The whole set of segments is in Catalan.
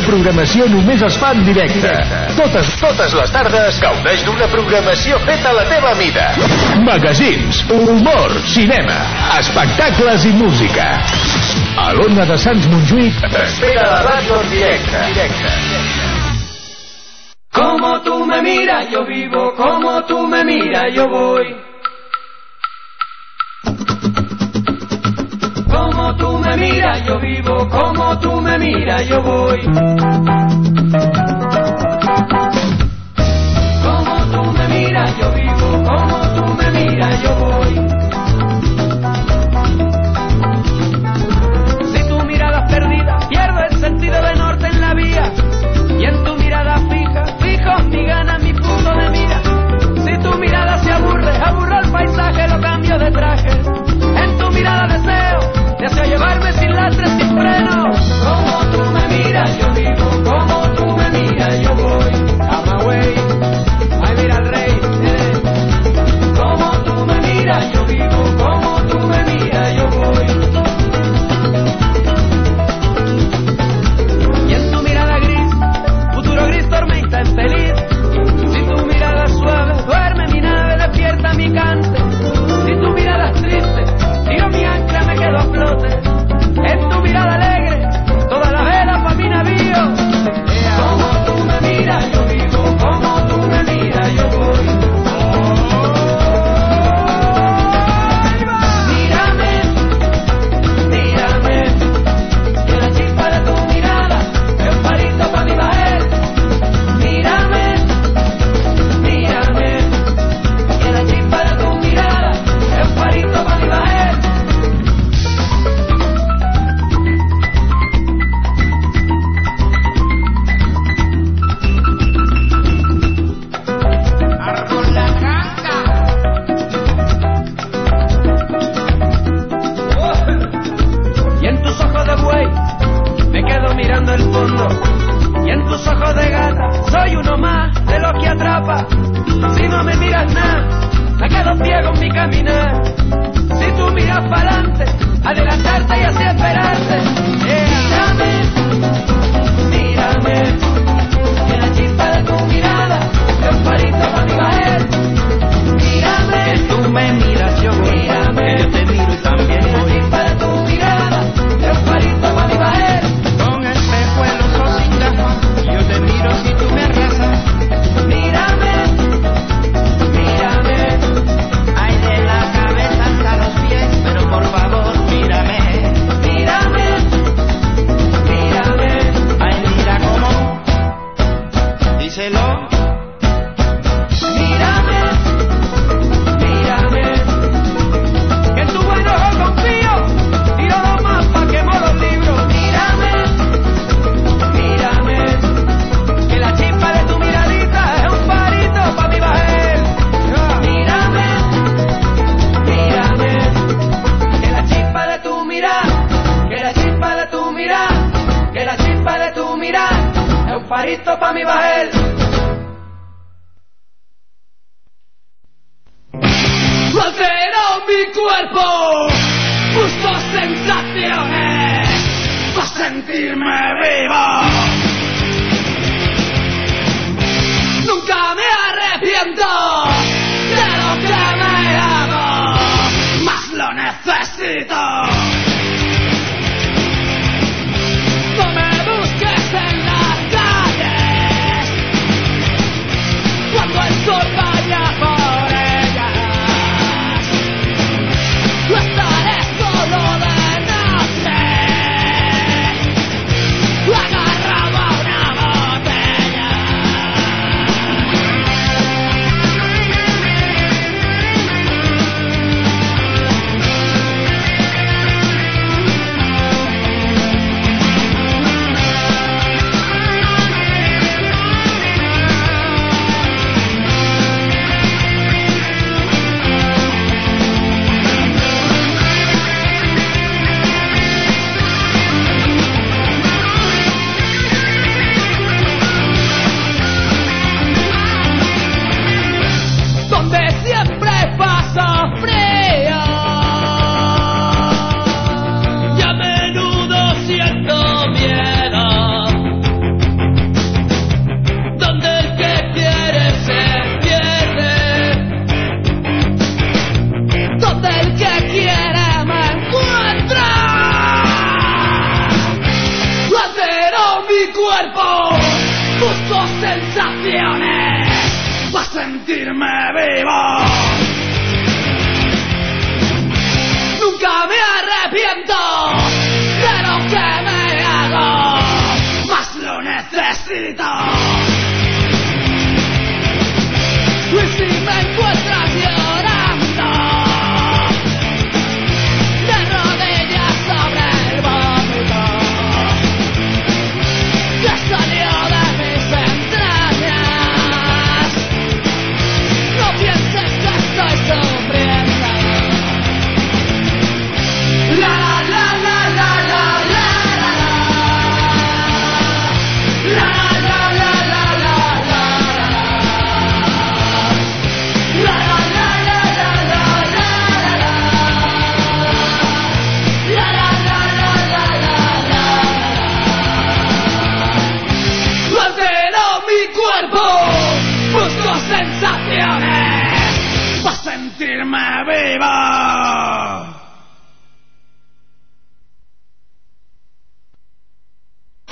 programació només es fa en directe. Totes, totes les tardes gaudeix d'una programació feta a la teva mida. Magazins, humor, cinema, espectacles i música. A l'Ona de Sants Montjuïc t'espera la ràdio en directe. directe. Como tú me miras, yo vivo, como tú me miras, yo voy. Me miras, yo vivo, como tú me miras, yo voy. Como tú me miras, yo vivo, como tú me miras, yo voy. Si tu mirada es perdida, pierdo el sentido de norte en la vía. Y en tu mirada fija, fijo mi gana, mi punto de mira. Si tu mirada se aburre, aburro el paisaje, lo cambio de traje. En tu mirada deseo deseo llevarme sin lastre, sin freno. Como tú me miras, yo vivo, soy uno más de los que atrapa. Si no me miras nada, me quedo ciego en mi caminar. Si tú miras para adelante, adelantarte y así esperarte. Mírame, mírame, que la chispa de tu mirada es un palito para mi bajer. Mírame, que tú me miras,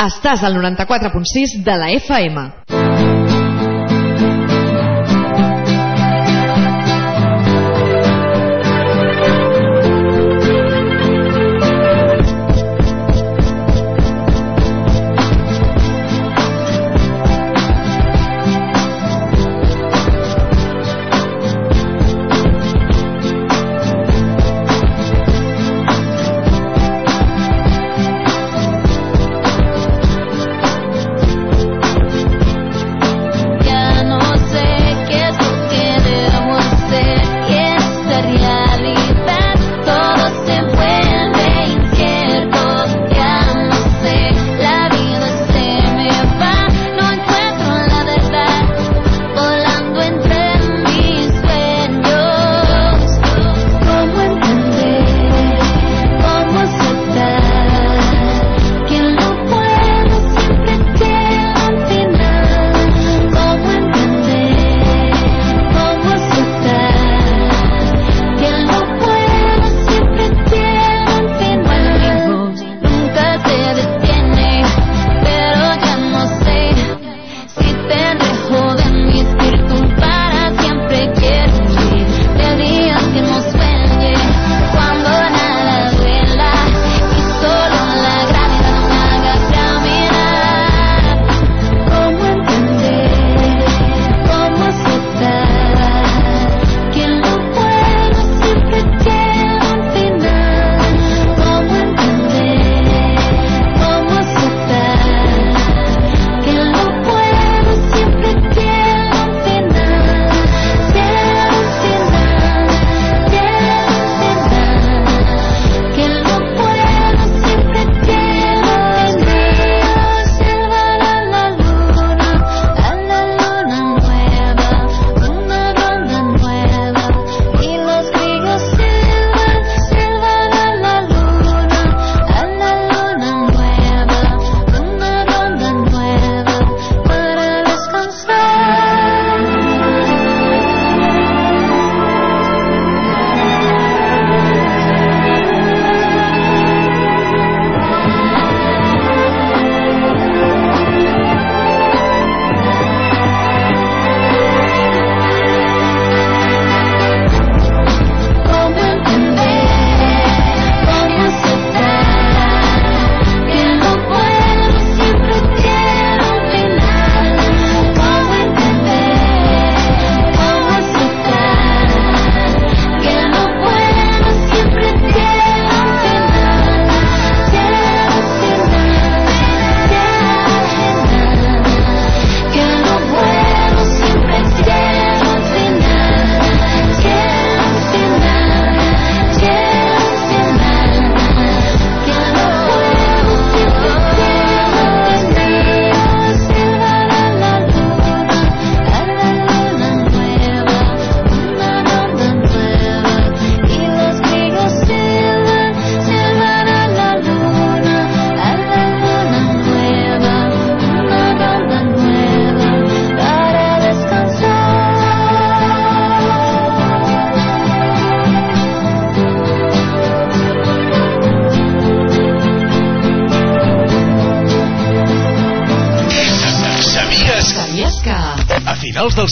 Estàs al 94.6 de la FM.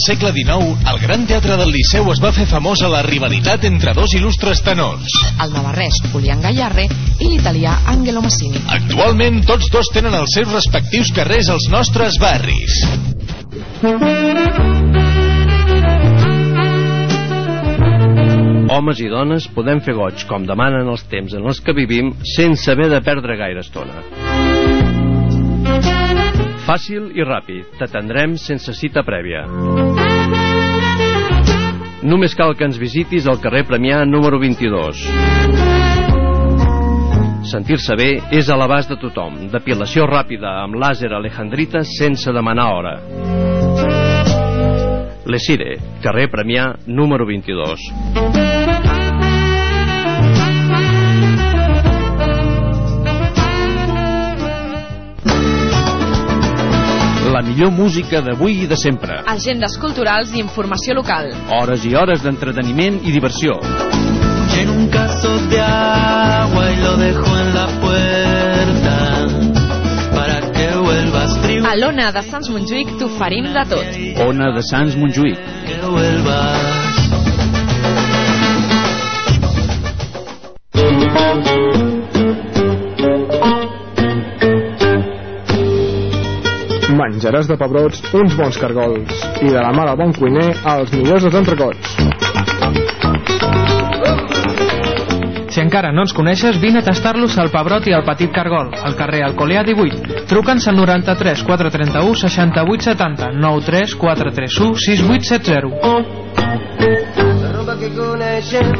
Segle XIX, el Gran Teatre del Liceu es va fer famós a la rivalitat entre dos il·lustres tenors. El navarrès Julián Gallarre i l'italià Angelo Massini. Actualment, tots dos tenen els seus respectius carrers als nostres barris. Homes i dones podem fer goig, com demanen els temps en els que vivim, sense haver de perdre gaire estona. Fàcil i ràpid, t'atendrem sense cita prèvia. Només cal que ens visitis al carrer Premià número 22. Sentir-se bé és a l'abast de tothom. Depilació ràpida amb làser alejandrita sense demanar hora. Lesire, carrer Premià número 22. Millor música d'avui i de sempre. Agendes culturals i informació local. Hores i hores d'entreteniment i diversió. Lleno un caso de agua y lo dejo en la puerta para que vuelvas frío. A l'Ona de Sants Montjuïc t'oferim de tot. Ona de Sants Montjuïc. Que vuelvas. Menjaràs de pebrots uns bons cargols i de la mà del bon cuiner els millors dels entrecots. Si encara no ens coneixes, vine a tastar-los al Pebrot i al Petit Cargol, al carrer Alcolea 18. Truca'ns al 93 431 68 70 93 431 6870. La roba que coneixem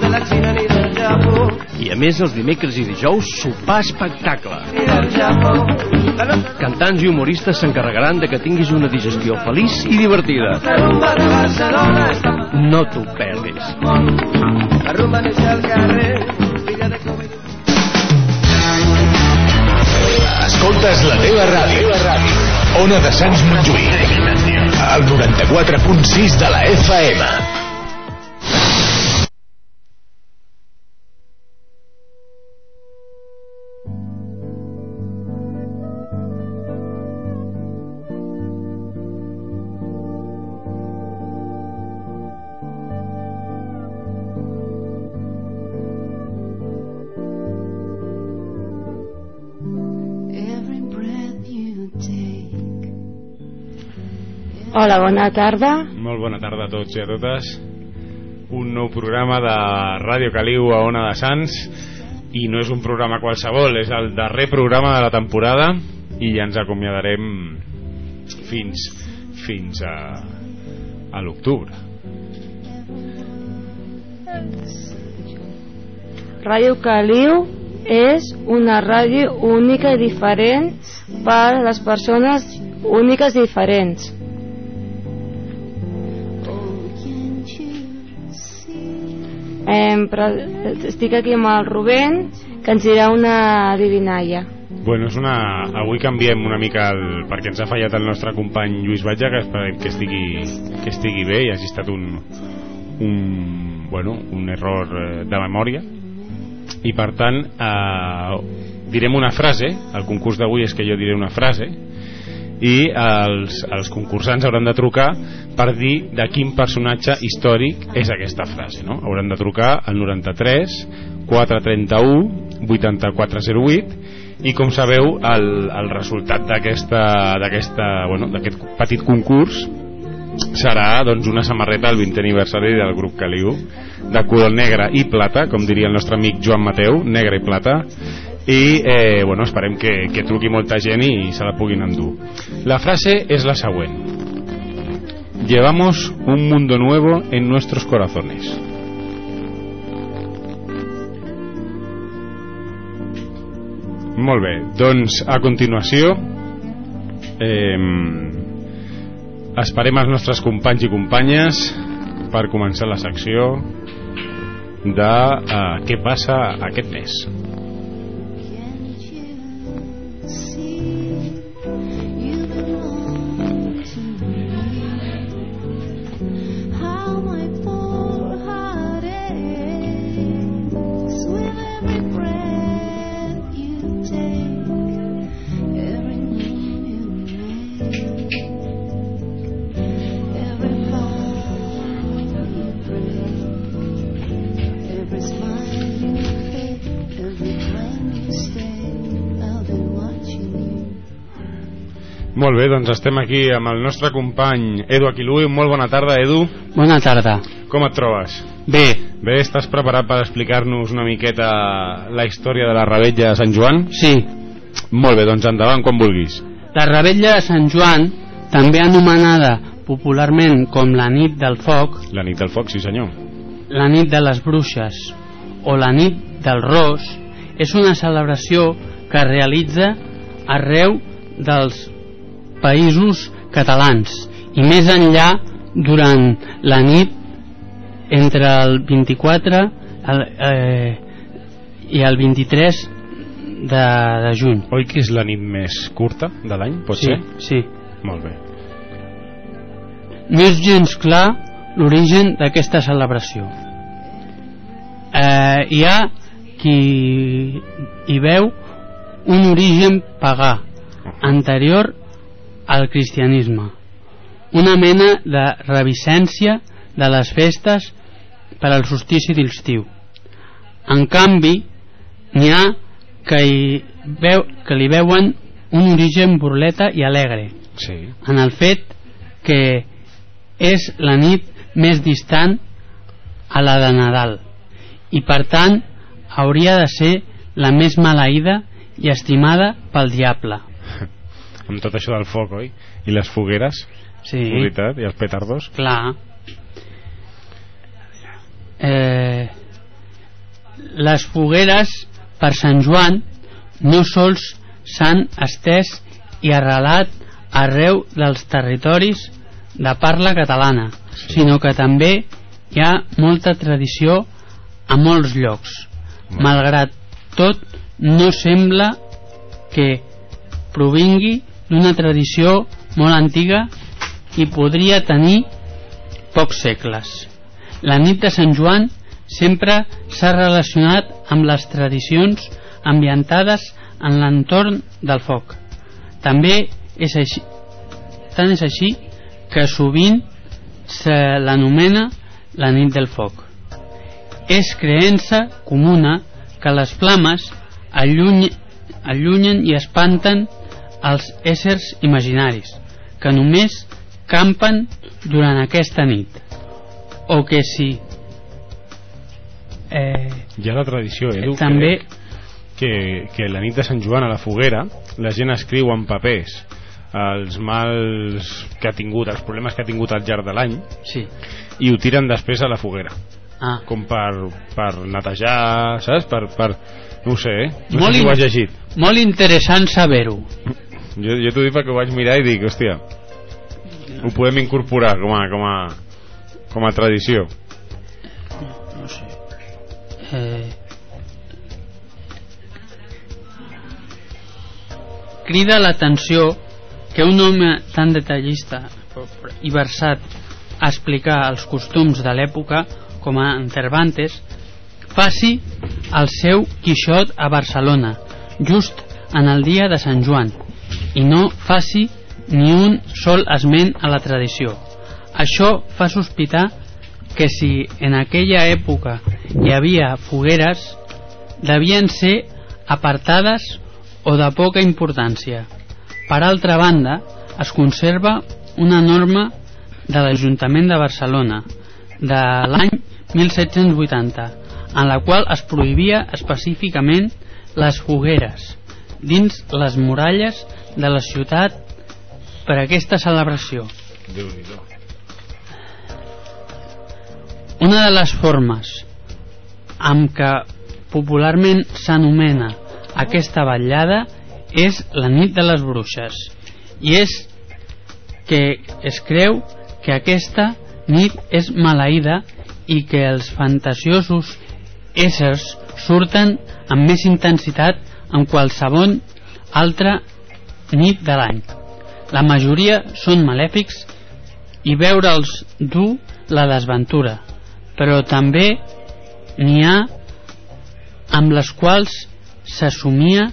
de la Xina ni del Japó, I a més, els dimecres i dijous, sopar espectacle. ni del Japó. La nostra Cantants i humoristes s'encarregaran de que tinguis una digestió feliç i divertida. No t'ho perdis. Al Escoltes la teva ràdio. Ona de Sants Montjuïc. El 94.6 de la FM. Hola, bona tarda. Molt bona tarda a tots i a totes. Un nou programa de Ràdio Caliu a Ona de Sants i no és un programa qualsevol, és el darrer programa de la temporada i ja ens acomiadarem fins fins a, a l'octubre. Ràdio Caliu és una ràdio única i diferent per a les persones úniques i diferents. Em, però estic aquí amb el Rubén, que ens dirà una divinalla. Bueno, és una... avui canviem una mica el... perquè ens ha fallat el nostre company Lluís Batlle que esperem que estigui, que estigui bé i hagi estat un, un, bueno, un error eh, de memòria i per tant eh, direm una frase el concurs d'avui és que jo diré una frase i els, els concursants hauran de trucar per dir de quin personatge històric és aquesta frase no? hauran de trucar al 93 431 8408 i com sabeu el, el resultat d'aquesta bueno, d'aquest petit concurs serà doncs una samarreta del 20 aniversari del grup Caliu de color negre i plata com diria el nostre amic Joan Mateu negre i plata i eh, bueno, esperem que, que truqui molta gent i se la puguin endur. La frase és la següent. Llevamos un mundo nuevo en nuestros corazones. Molt bé, doncs a continuació eh, esperem els nostres companys i companyes per començar la secció de eh, què passa aquest mes Molt bé, doncs estem aquí amb el nostre company Edu Aquilui. Molt bona tarda, Edu. Bona tarda. Com et trobes? Bé. Bé, estàs preparat per explicar-nos una miqueta la història de la rebetlla de Sant Joan? Sí. Molt bé, doncs endavant quan vulguis. La rebetlla de Sant Joan, també anomenada popularment com la nit del foc, La nit del foc, sí senyor. la nit de les bruixes o la nit del ros, és una celebració que es realitza arreu dels països catalans i més enllà durant la nit entre el 24 el, eh, i el 23 de, de juny. Oi que és la nit més curta de l'any, pot sí, ser? Sí. Molt bé. No és gens clar l'origen d'aquesta celebració. Eh, hi ha qui hi veu un origen pagà anterior al cristianisme. Una mena de revisència de les festes per al solstici d'estiu. En canvi n'hi ha que, hi veu, que li veuen un origen burleta i alegre. Sí. en el fet que és la nit més distant a la de Nadal. I per tant hauria de ser la més maleïda i estimada pel diable Amb tot això del foc, oi? I les fogueres? Sí. Veritat? I els petardos? clar eh, les fogueres per Sant Joan no sols s'han estès i arrelat arreu dels territoris de parla catalana sí. sinó que també hi ha molta tradició a molts llocs malgrat tot no sembla que provingui d'una tradició molt antiga i podria tenir pocs segles. La nit de Sant Joan sempre s'ha relacionat amb les tradicions ambientades en l'entorn del foc. També és així, tant és així que sovint se l'anomena la nit del foc. És creença comuna que les flames alluny, allunyen i espanten els éssers imaginaris que només campen durant aquesta nit o que si eh, Hi ha la tradició, Edu, també que, que la nit de Sant Joan a la foguera la gent escriu en papers els mals que ha tingut, els problemes que ha tingut al llarg de l'any sí. i ho tiren després a la foguera ah. com per, per netejar saps? Per, per, no ho sé, eh? no Molt sé si ho has llegit molt interessant saber-ho jo, jo t'ho dic perquè ho vaig mirar i dic, hòstia ho podem incorporar com a, com a, com a tradició. No sé. Eh, crida l'atenció que un home tan detallista i versat a explicar els costums de l'època com a en Cervantes faci el seu Quixot a Barcelona just en el dia de Sant Joan i no faci ni un sol esment a la tradició. Això fa sospitar que si en aquella època hi havia fogueres devien ser apartades o de poca importància. Per altra banda es conserva una norma de l'Ajuntament de Barcelona de l'any 1780 en la qual es prohibia específicament les fogueres dins les muralles de la ciutat per aquesta celebració. Una de les formes amb què popularment s'anomena aquesta vetllada és la nit de les bruixes. I és que es creu que aquesta nit és maleïda i que els fantasiosos éssers surten amb més intensitat en qualsevol altra nit de l'any. La majoria són malèfics i veure'ls dur la desventura, però també n'hi ha amb les quals s'assumia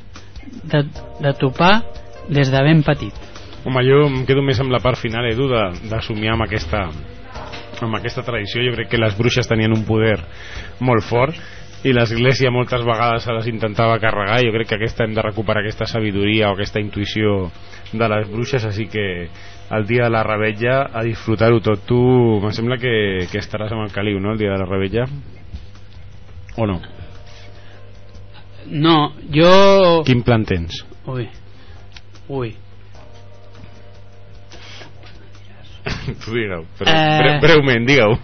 de, de topar des de ben petit. Home, jo em quedo més amb la part final, Edu, de, somiar amb aquesta, amb aquesta tradició. Jo crec que les bruixes tenien un poder molt fort i l'església moltes vegades se les intentava carregar jo crec que aquesta hem de recuperar aquesta sabidoria o aquesta intuïció de les bruixes així que el dia de la rebetlla a disfrutar-ho tot tu em sembla que, que estaràs amb el caliu no el dia de la rebetlla o no? No, jo... quin plan tens? Ui, ui. tu digue-ho però Eh. bre breument, digue-ho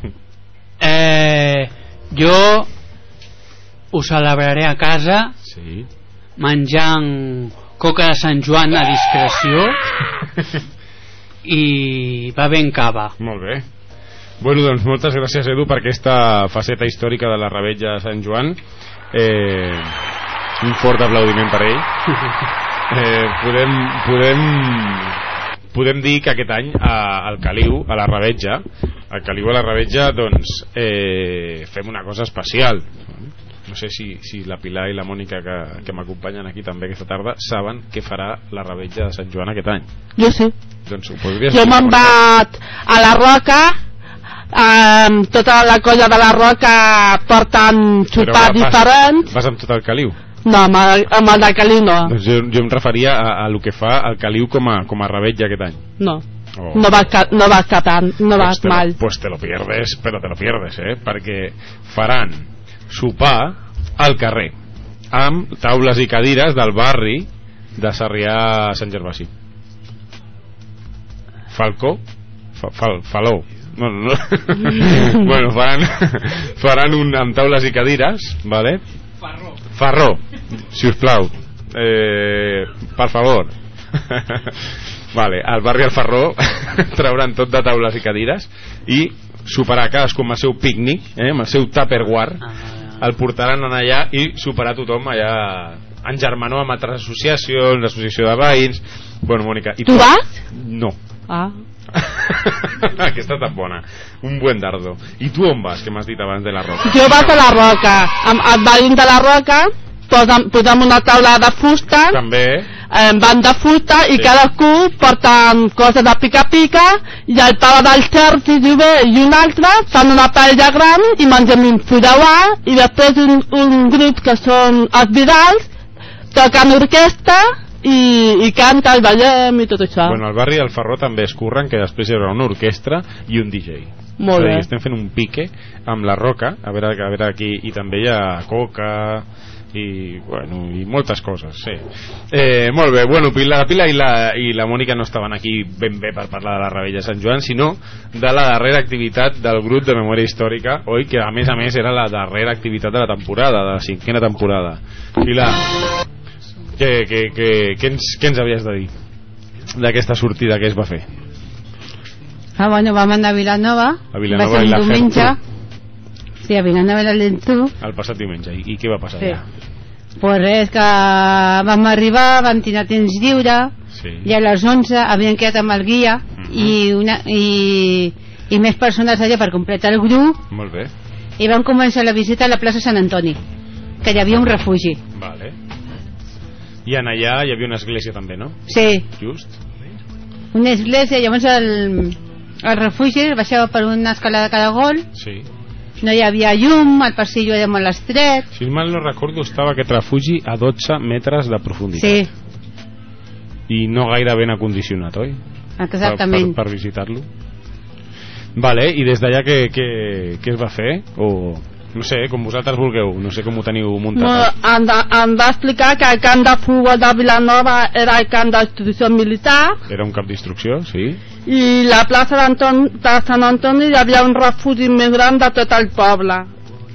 Eh, jo ho celebraré a casa sí. menjant coca de Sant Joan a discreció i va ben cava. Molt bé. Bueno, doncs moltes gràcies, Edu, per aquesta faceta històrica de la rebetlla de Sant Joan. Eh, un fort aplaudiment per ell. Eh, podem, podem, podem dir que aquest any a, al Caliu, a la rebetja, al Caliu a la rebetja, doncs, eh, fem una cosa especial. No sé si, si la Pilar i la Mònica que, que m'acompanyen aquí també aquesta tarda saben què farà la rebetja de Sant Joan aquest any. Jo sí. Doncs ho podries Jo me'n vaig a la Roca, amb tota la colla de la Roca portant va- vas- diferents. Vas amb tot el caliu. No, amb el, amb el de Caliu no. Doncs jo, jo em referia a, a lo que fa el caliu com a, com a rebetlla aquest any. No. Oh. No vas, no vas catant, no vas Pues te, mal. pues te lo pierdes, però te lo pierdes, eh? Perquè faran sopar al carrer amb taules i cadires del barri de Sarrià a Sant Gervasi. Falcó? Fa, fal, faló. No, no, no. bueno, faran, faran un amb taules i cadires, vale? Farró. Farró, si us plau. Eh, per favor. vale, al barri al Farró trauran tot de taules i cadires i superar cadascú amb el seu pícnic, eh, amb el seu tupperware, el portaran en allà i superar tothom allà en germanor amb altres associacions, l'associació de veïns... Bueno, Mònica... I Tu vas? No. Ah. Aquesta tan bona. Un buen dardo. I tu on vas, que m'has dit abans de la roca? Jo vaig a la Roca, amb el veïn de la Roca, posem, posem una taula de fusta, També, eh, van de fusta i Sí. cadascú porten coses de pica-pica i el pare del Sergi Jové i un altre fan una paella gran i mengem un fideuà i després un, un grup que són els Vidals toquen orquestra i, i canta i ballem i tot això. Bueno, al barri del Ferró també es curren que després hi haurà una orquestra i un DJ. Molt És a dir, bé. estem fent un pique amb la roca, a veure, a veure aquí, i també hi ha coca i, bueno, i moltes coses, sí. Eh, molt bé, bueno, Pilar, la Pila i la, i la Mònica no estaven aquí ben bé per parlar de la Rebella Sant Joan, sinó de la darrera activitat del grup de memòria històrica, oi? Que a més a més era la darrera activitat de la temporada, de la cinquena temporada. Pilar, què, què, què, què, ens, què ens havies de dir d'aquesta sortida que es va fer? Ah, bueno, vam anar a Vilanova. A Vilanova va ser un diumenge. Sí, a Vilanova i la Geltrú. El passat diumenge. I, i què va passar Sí. allà? Pues res, que vam arribar, vam tenir temps lliure, Sí. i a les 11 havien quedat amb el guia i, una, i, i més persones allà per completar el grup Molt bé. i vam començar la visita a la plaça Sant Antoni, que hi havia un refugi. Vale. I en allà hi havia una església també, no? Sí, Just. una església, llavors el, el refugi baixava per una escala de caragol, Sí. No hi havia llum, el passillo era molt estret, Si mal no recordo, estava aquest refugi a 12 metres de profunditat. sí, I no gaire ben acondicionat, oi? exactament. Per, per, per visitar-lo. Vale, i des d'allà què, què, què es va fer? O, no sé, com vosaltres vulgueu, no sé com ho teniu No, muntat. em, va, em va explicar que el camp de futbol de Vilanova era el camp d'institució militar Era un cap d'instrucció, sí? I la plaça de Sant Antoni hi havia un refugi més gran de tot el poble.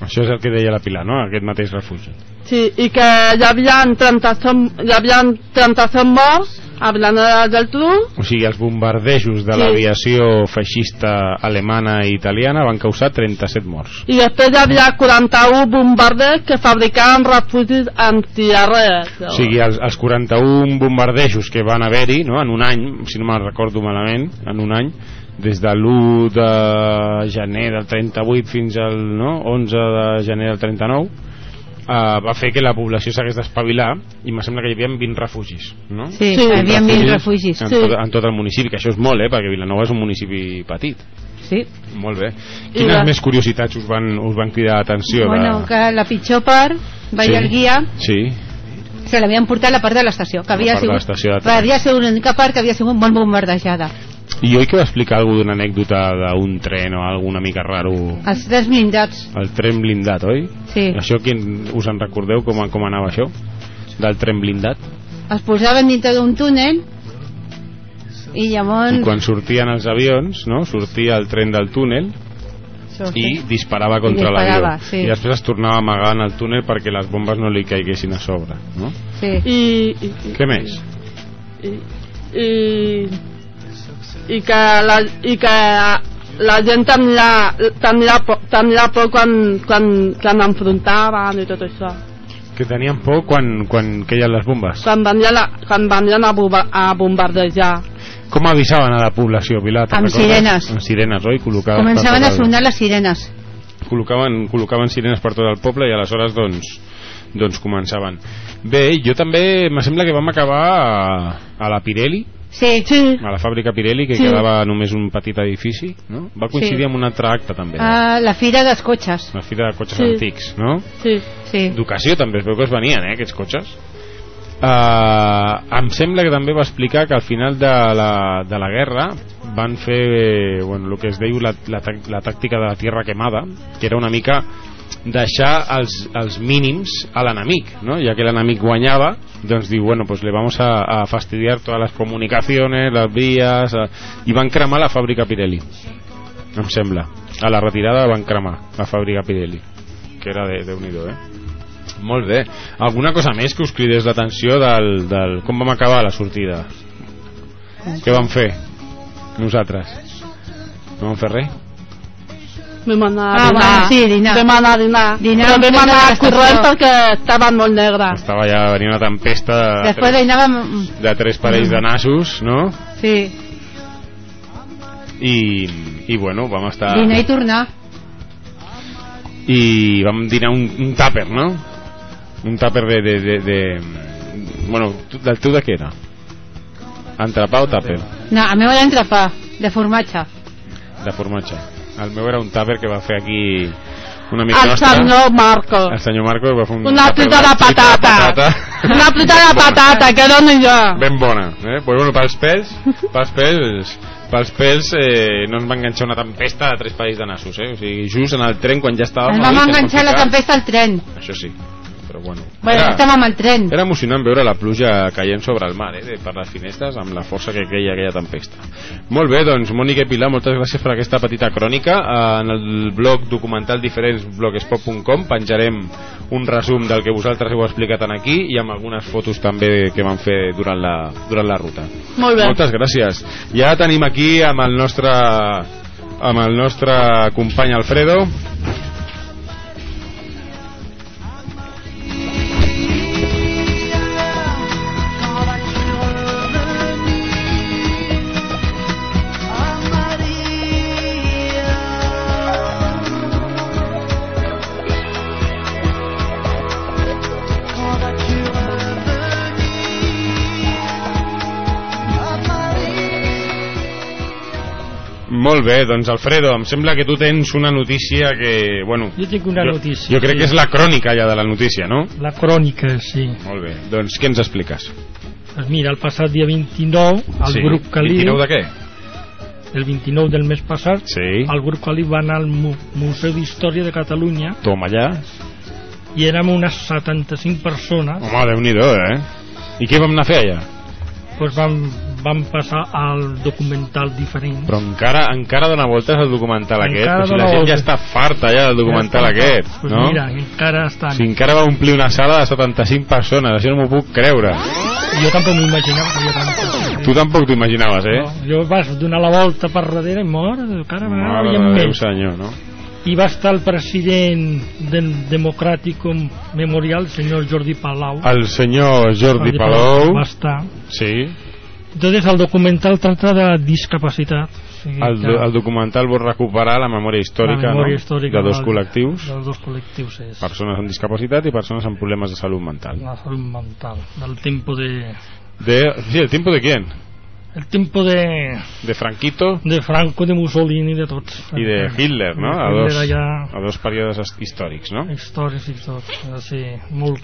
Això és el que deia la Pilar, no? Aquest mateix refugi. Sí, i que hi havia 37, hi havia 37 morts a Vilanova del Geltrú O sigui, els bombardejos de Sí. l'aviació feixista alemana i italiana van causar 37 morts. i després hi havia 41 bombarders que fabricaven refugis antiaeris. O sigui, els, els 41 bombardejos que van haver-hi no? en un any, si no me'n recordo malament, en un any, des de l'1 de gener del 38 fins al no? 11 de gener del 39, eh, va fer que la població s'hagués d'espavilar i me sembla que hi havia 20 refugis, no? Sí, Sí. hi havia 20 refugis. En, Sí. tot, en tot el municipi, que això és molt, eh? perquè Vilanova és un municipi petit. sí. Molt bé. Quines la- més curiositats us van, us van cridar l'atenció? Bueno, que la pitjor part, veia Sí. el guia, Sí, se l'havien portat a la part de l'estació, que havia de sigut, de havia sigut l'única part que havia sigut molt bombardejada. I oi que va explicar alguna d'una anècdota d'un tren o alguna mica raro? Els tres blindats, El tren blindat, oi? sí. Això, quin, us en recordeu com, com anava això? Del tren blindat? Es posaven dintre d'un túnel i llavors... I quan sortien els avions, no? sortia el tren del túnel i disparava contra l'avió. sí. I després es tornava a amagar en el túnel perquè les bombes no li caiguessin a sobre. No? Sí. I, i, Què més? i, i, i que la, i que la gent tenia, tenia, por, quan, quan, quan enfrontaven i tot això. Que tenien por quan, quan queien les bombes. Quan venien a, quan venien a, bomba- a bombardejar. Com avisaven a la població, Pilar? Amb recordes? sirenes. Amb sirenes, oi? Col·locades Començaven a sonar les sirenes. col·locaven, col·locaven sirenes per tot el poble i aleshores doncs, doncs començaven bé, jo també, me sembla que vam acabar a, a la Pirelli Sí. sí. a la fàbrica Pirelli que Sí. quedava només un petit edifici no? va coincidir Sí. amb un altre acte també A la fira dels cotxes. la fira de cotxes Sí. antics no? Sí. Sí. d'ocasió també es veu que es venien eh, aquests cotxes Uh, em sembla que també va explicar que al final de la, de la guerra van fer bueno, el que es diu la, la, la tàctica de la tierra quemada que era una mica deixar els, els mínims a l'enemic no? ja que l'enemic guanyava doncs diu, bueno, pues le vamos a, a fastidiar todas las comunicaciones, las vías a... i van cremar la fàbrica Pirelli em sembla a la retirada van cremar la fàbrica Pirelli que era de, de unido, eh? Molt bé. Alguna cosa més que us cridés l'atenció del, del... Com vam acabar la sortida? Què vam fer? Nosaltres. No vam fer res? Vam anar a Ah, dinar. va, sí, dinar. Vam anar a dinar. Dinar Però vam anar a correr perquè estaven molt negres. Estava ja venint una tempesta de, Després tres, anàvem... de tres parells de nassos, no? Sí. I, i bueno, vam estar... Dinar i tornar. I vam dinar un, un tàper, no? Un tàper de... de, de, de... Bueno, tu, del teu de què era? Entrepà o tàper? No, a meu era entrepà, de formatge. de formatge. El meu era un tàper que va fer aquí una mica El nostra. senyor Marco. El senyor Marco va fer un Una tàper fruita de patata. Una fruita de patata, que era millor. Ben bona, eh? Pues bueno, pels pèls, pels pèls, pels pèls eh, no ens va enganxar una tempesta de tres parells de nassos, eh? O sigui, just en el tren quan ja estàvem... Ens vam enganxar la tempesta al tren. Això sí, però bueno. Bueno, estàvem amb el tren. Era emocionant veure la pluja caient sobre el mar, eh, de- per les finestres, amb la força que queia aquella tempesta. Molt bé, doncs, Mònica i Pilar, moltes gràcies per aquesta petita crònica. Eh, En el blog documental diferents blogspot.com penjarem un resum del que vosaltres heu explicat en aquí i amb algunes fotos també que van fer durant la, durant la ruta. Molt bé. Moltes gràcies. Ja tenim aquí amb el nostre amb el nostre company Alfredo bé, doncs Alfredo, em sembla que tu tens una notícia que, bueno... Jo tinc una jo, notícia, Jo crec sí. que és la crònica ja de la notícia, no? La crònica, sí. Molt bé, doncs què ens expliques? Pues mira, el passat dia 29, el Sí, grup Caliu... 29 de què? El 29 del mes passat, Sí. el grup Caliu va anar al Mu Museu d'Història de Catalunya Toma allà. i érem unes 75 persones. Home, déu nhi eh? I què vam anar a fer allà? Pues vam, vam passar al documental diferent. Però encara encara dona voltes al documental aquest. Encara O sigui, la gent ja està farta ja del documental Ja aquest, Pues no? mira, encara estan. Si encara va omplir una sala de 75 persones, això no m'ho puc creure. Jo tampoc m'ho imaginava que havia tanta. Tu tampoc t'ho imaginaves, eh? Jo vas donar la volta per darrere i mort, encara Mare de Déu senyor, no? i va estar el president del Democràtico Memorial, el senyor Jordi Palau. El senyor Jordi Palou... Va estar. Sí. Entonces el documental trata de discapacitat. O sigui El, que- el documental vol recuperar la memòria històrica, la memòria no? històrica de dos col·lectius, Dels dos col·lectius és persones amb discapacitat i persones amb problemes de salut mental. la salut mental, del tempo de... De, sí, ¿el tiempo de quién? el tiempo de, De Franquito de Franco, de Mussolini, de tots. i de Hitler, no? A Hitler dos, allà, a dos períodes his- històrics, no? històries i tot. Sí, molt,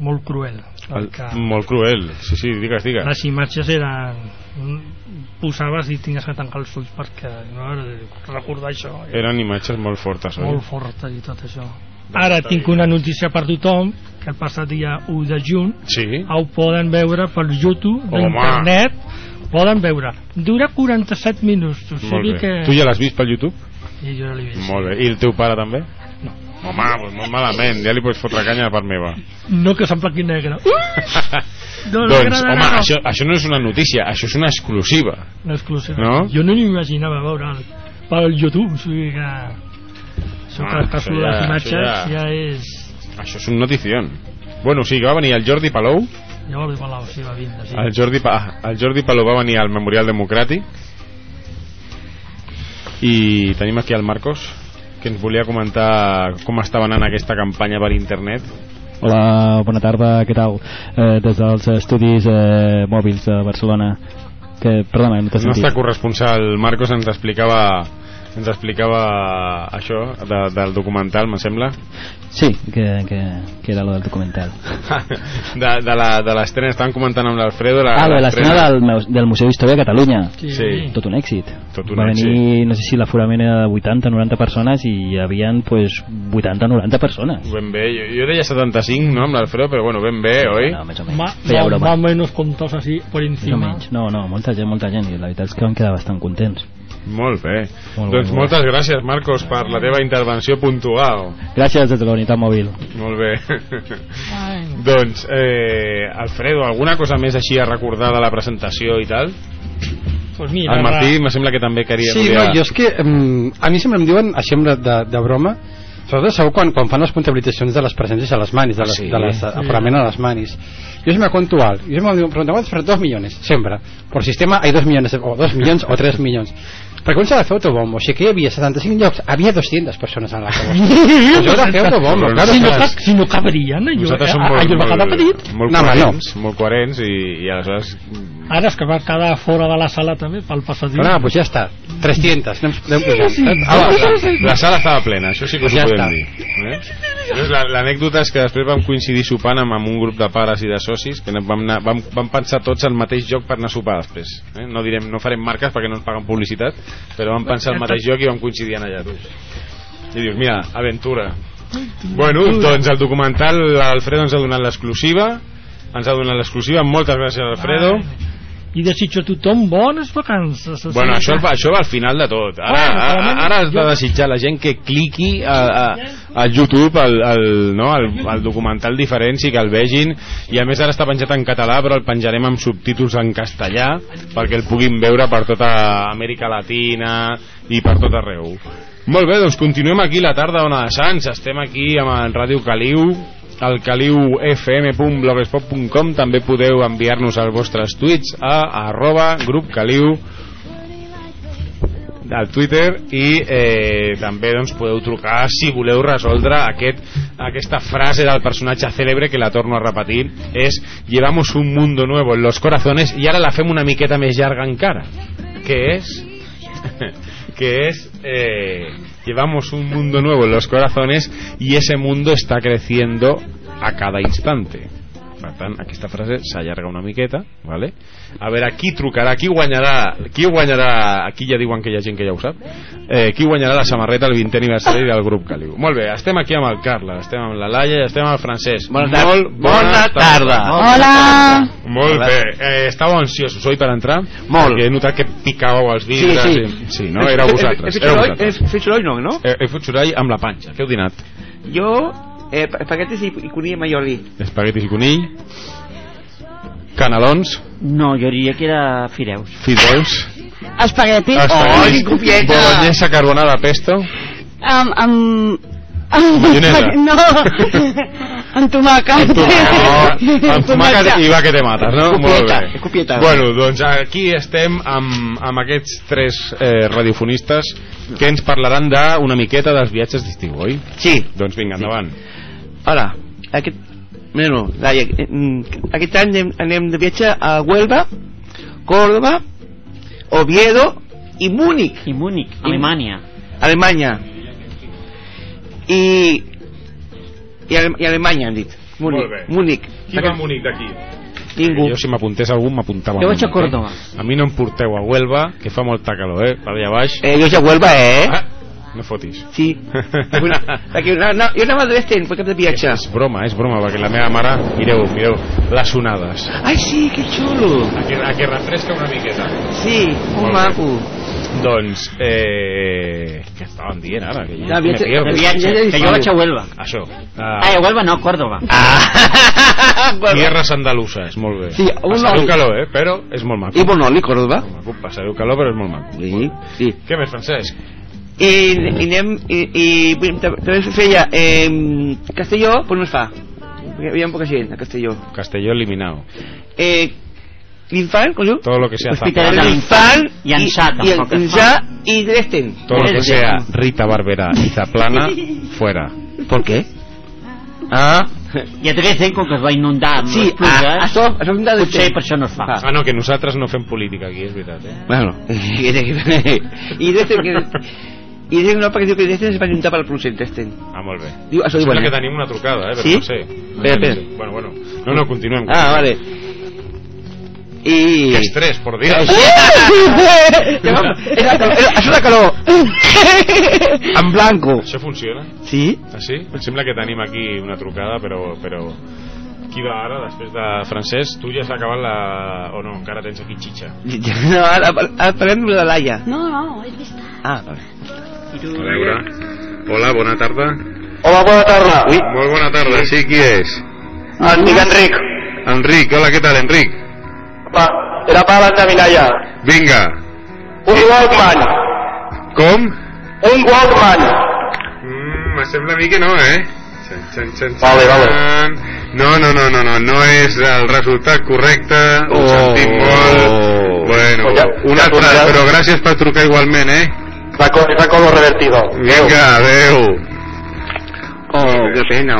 molt cruel. El, perquè molt cruel, sí, sí, digues, digues. Les imatges eren... Posaves i tingues que tancar els ulls perquè no recordar això. Eren imatges molt fortes, oi? molt forta i tot això. Ara tinc una notícia per tothom que el passat dia 1 de juny Sí. ho poden veure per YouTube, d'internet poden veure. Dura 47 minuts o sigui que... Tu ja l'has vist pel YouTube? I jo ja l'he vist. Molt bé. I el teu pare també? Home, doncs molt malament. Ja li pots fotre canya de part meva. No que s'emplaqui negre. No, no doncs, home, no. això, això no és una notícia, això és una exclusiva. Una exclusiva. No? Jo no m'imaginava veure'l pel YouTube, o sigui que... Això Ah, que això ja- les imatges això ja- ja és... Això és un notición. Bueno, o sigui que va venir el Jordi Palou, Ja ho Palau, sí, va vindre, sí. el Jordi, pa el Jordi Palou va venir al Memorial Democràtic i tenim aquí el Marcos que ens volia comentar com estava anant aquesta campanya per internet. Hola, bona tarda, què tal? Eh, des dels estudis eh, mòbils de Barcelona. Que, perdona, no t'he el nostre sentit corresponsal. Marcos ens explicava ens explicava això de, del documental, me sembla Sí, que, que, que era lo del documental de, de la- de l'estrena, estàvem comentant amb l'Alfredo la, Ah, l'estrena del, meu- del Museu d'Història de Catalunya Sí. Tot un èxit Tot un Va èxit. venir, no sé si l'aforament era de 80-90 persones i hi havia pues, 80-90 persones ben bé, jo, jo deia 75 no, amb l'Alfredo, però bueno, ben bé, oi? No, més o Ma, Feia ma, broma. más o menos contados así por Més o encima. menys, no, no, molta gent, molta gent i la veritat és que van quedar bastant contents Molt bé. Molt doncs bé, molt moltes gràcies, Marcos, per la teva intervenció puntual. Gràcies des de la unitat mòbil Molt bé. doncs, eh, Alfredo, alguna cosa més així a recordar de la presentació i tal? Pues mira, el Martí, me sembla que també queria... Sí, volia... no, jo és que um, a mi sempre em diuen, així de, de, de broma, sobretot segur quan, quan fan les comptabilitzacions de les presències a les manis, de les, Sí. de les Sí. aforament a les manis. Jo sempre conto alt. Jo sempre em pregunto, ¿cuántos? Pero dos millones, sempre. Por sistema hay dos millones, o dos milions o tres milions. Perquè un s'ha de fer autobombo, o sigui que hi havia 75 llocs, havia 200 persones en la que Pues jo he de fer autobombo, claro. si, no, claro. ca- si no cabrien, jo, Nosaltres som molt, a- jo cada molt, petit. molt, No, home, no. coherents, molt coherents i, i aleshores Ara és que va quedar fora de la sala també, pel passadís. Però no, pues ja està. 300, anem, anem. Sí, sí. Ah, la, la sala estava plena, això sí que us Ja ho podem està. dir. Eh? La- L'anècdota és que després vam coincidir sopant amb, amb un grup de pares i de socis que vam, anar, vam, vam pensar tots al mateix lloc per anar a sopar després. Eh? No, direm, no farem marques perquè no ens paguen publicitat, però vam pensar al mateix lloc i vam coincidir en allà. I dius, mira, aventura. Bueno, doncs el documental l'Alfredo ens ha donat l'exclusiva, ens ha donat l'exclusiva, moltes gràcies Alfredo. I desitjo a tothom bones vacances. Bueno, això, això va al final de tot. Ara, Bueno, ara, ara has de desitjar a la gent que cliqui a, a, a YouTube el, el, no, el, el documental diferent i que el vegin i a més ara està penjat en català però el penjarem amb subtítols en castellà perquè el puguin veure per tota Amèrica Latina i per tot arreu molt bé, doncs continuem aquí la tarda Ona de Sants, estem aquí amb el Ràdio Caliu al caliufm.blogspot.com també podeu enviar-nos els vostres tuits a arroba grup caliu al Twitter i eh, també doncs, podeu trucar si voleu resoldre aquest, aquesta frase del personatge cèlebre que la torno a repetir. És llevamos un mundo nuevo en los corazones i ara la fem una miqueta més llarga encara que és que es eh, llevamos un mundo nuevo en los corazones y ese mundo está creciendo a cada instante per tant, aquesta frase s'allarga una miqueta vale? a veure, qui trucarà qui guanyarà, qui guanyarà aquí ja diuen que hi ha gent que ja ho sap eh, qui guanyarà la samarreta el 20è aniversari del grup Caliu molt bé, estem aquí amb el Carles estem amb la Laia i estem amb el Francesc Bona tarda. molt Bona tarda. Hola. molt Hola. bé, eh, estàveu ansiosos oi per entrar? Molt. perquè he notat que picàveu els vidres Sí, i- sí no? éreu vosaltres, He, fet soroll, no, no? He, he fet soroll amb la panxa. Què heu dinat? Jo, eh, espaguetis i, i conill mallorquí. Espaguetis i conill, canelons, No, jo diria que era fideus. fideus, Espaguetis. espaguetis, Oh, copieta! bolognesa, carbonara, pesto, Amb... amb... amb Mayonesa. No, amb tomàquet. amb, amb tomàquet i va que te mates, no? Molt Copieta, bé. copieta. Bueno, doncs aquí estem amb, amb aquests tres eh, radiofonistes que ens parlaran d'una miqueta dels viatges d'estiu, oi? Sí. Doncs vinga, endavant. Hola, aquest... Bueno, Laia, eh, mm, aquest any anem, anem de viatge a Huelva, Córdoba Oviedo i Múnich. I Múnich, Alemanya. Alemanya. I... I, Ale i Alemanya, han dit. Múnich. Molt bé. Múnich. Qui va a Múnich d'aquí? Ningú. Jo si m'apuntés algú m'apuntava Jo vaig a Múnich, Córdoba. Eh? A mi no em porteu a Huelva, que fa molta calor, eh? Per allà baix. Eh, jo ja Huelva, eh? Ah, no fotis. Sí. Una, perquè no, no, jo anava a Dresden per cap de viatge. És broma, és broma, perquè la meva mare, mireu, mireu, les onades. Ai, sí, que xulo. A que, a que refresca una miqueta. Sí, Molt un maco. Doncs, eh... Què estàvem dient ara? Que De viatge- me pierdo. de viatge, Que jo vaig a Huelva. Això. Ah, Uh, a Huelva no, Córdoba. Tierras andaluses, molt bé. Sí, un Passareu oli. calor, eh? Però és molt maco. I Bonoli, Córdoba. Molt maco. Passareu calor, però és molt maco. Sí, sí. Què més, Francesc? I, i anem... I, i també es feia... Eh, Castelló, pues no es fa. Hi havia poca gent a Castelló. Castelló eliminado. Eh, L'infant, coño. Todo lo que sea Hospitalet Zapata. de l'Infant I i, tampoc es Ansà i Dresden. Todo lo que sea Rita Barbera y Zaplana, fuera. ¿Por qué? Ah. I a Dresden, com que es va inundar amb Sí, les pluges, a- això, això de potser per això no es fa. Ah, no, que nosaltres no fem política aquí, és veritat, eh? Bueno, i Dresden que... I Dresden no, perquè diu que Dresden es va inundar pel procés, Dresden. Ah, molt bé. Diu, això diu, Sembla bueno. que tenim una trucada, eh? Però Sí? no sé. Espera, espera. Bueno, bueno. No, no, continuem. Ah, vale. I... Que estrès, por Dios. Això de calor. En blanco. Això funciona? Sí? Ah, sí? Em sembla que tenim aquí una trucada, però... però... Qui va ara, després de Francesc? Tu ja has acabat la... o no, encara tens aquí xitxa? No, ara, ara parlem de la Laia. No, no, és vist. Ah, vale. A veure... Hola, bona tarda. Hola, bona tarda. Ui. Molt bona tarda, sí, qui és? Em dic Enric. Enric, hola, què tal, Enric? Va, era per l'endeminar ja. Vinga. Un Walkman. Com? Un Walkman. Mm, me sembla a mi que no, eh? Xan, xan, xan, Vale, vale. No, no, no, no, no, no és el resultat correcte, ho Oh. sentim molt. Bueno, Pues ya- un ya altre, però gràcies per trucar igualment, eh? Saco, saco lo revertido. Vinga, adeu. Oh, que pena.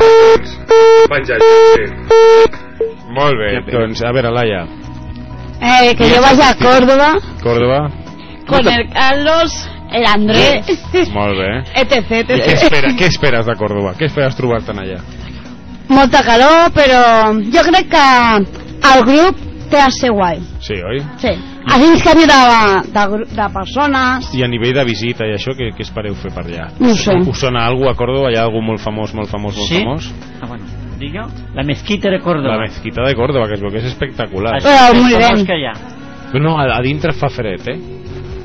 Penjat, sí. Molt bé, doncs, a veure, Laia, Eh, que yo vaya a Córdoba Córdoba, con el Carlos, el Andrés, molt bé. etc. I què, etc. espera, què esperes de Córdoba? Què esperes trobar-te'n allà? Molta calor, però jo crec que el grup té el seu guai. Sí, oi? Sí. Així ens canvi de, de, de persones. I a nivell de visita i això, què, què espereu fer per allà? No ho sé. Us sona algú a Córdoba? Hi ha algú molt famós, molt famós, molt Sí? famós? Ah, bueno, jo? La mezquita de Córdoba. La mezquita de Córdoba, que es veu que és espectacular. Això és famós bien. que hi ha. No, a, a dintre fa fred, eh?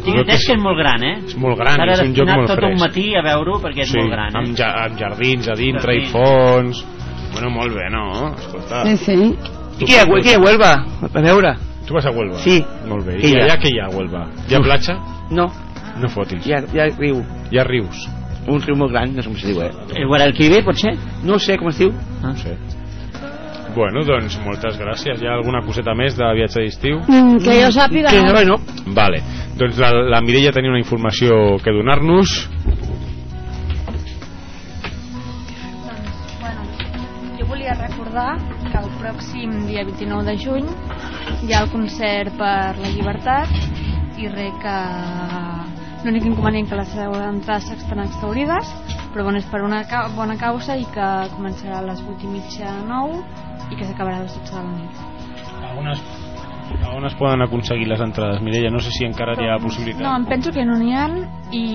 Tinc Veu entès que és molt gran, eh? És molt gran, és un joc destinat molt tot un fresc. matí a veure-ho perquè és sí, molt gran, eh? amb, ja, amb jardins a dintre i Jardins. fons... Bueno, molt bé, no? Escolta. Sí, sí. I qui hi ha, qui hi ha a Huelva? A veure. Tu vas a Huelva? Sí. Molt bé. Què I ha? allà què hi ha a Huelva? Hi ha platja? No, No fotis. hi ha, hi ha riu. Hi ha rius? Un riu molt gran, no sé com es diu, eh? El Guadalquivir, potser? No sé com es diu. Ah. No sé. Bueno, doncs moltes gràcies. Hi ha alguna coseta més de viatge d'estiu? Mm, que jo sàpiga, Que no. no. Vale. Doncs la, la Mireia tenia una informació que donar-nos. Jo volia recordar que el pròxim dia 29 de juny hi ha el concert per la llibertat i res que l'únic inconvenient que les entrades estan exaurides però bueno, és per una ca bona causa i que començarà a les 8 i mitja 9 i que s'acabarà a les 12 de la nit On es, on es poden aconseguir les entrades, Mireia? No sé si encara hi ha possibilitat. no, em penso que no n'hi ha i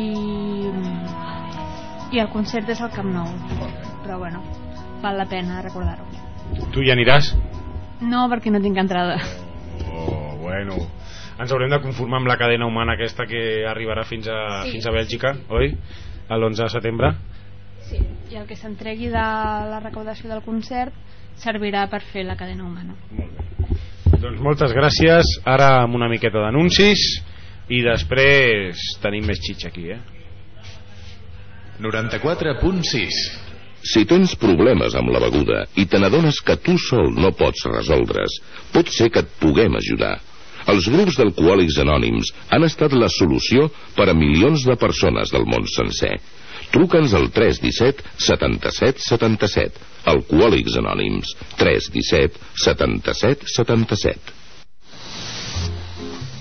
i el concert és al Camp Nou però bueno, val la pena recordar-ho Tu hi aniràs? no perquè no tinc entrada Oh, bueno. Ens haurem de conformar amb la cadena humana aquesta que arribarà fins a, Sí. fins a Bèlgica, oi? A l'11 de setembre. Sí, i el que s'entregui de la recaudació del concert servirà per fer la cadena humana. Doncs moltes gràcies. Ara amb una miqueta d'anuncis i després tenim més xitxa aquí, eh? 94.6 Si tens problemes amb la beguda i te n'adones que tu sol no pots resoldre's, pot ser que et puguem ajudar. Els grups d'alcohòlics anònims han estat la solució per a milions de persones del món sencer. Truca'ns al 317 77 77. Alcohòlics anònims. 317 77 77.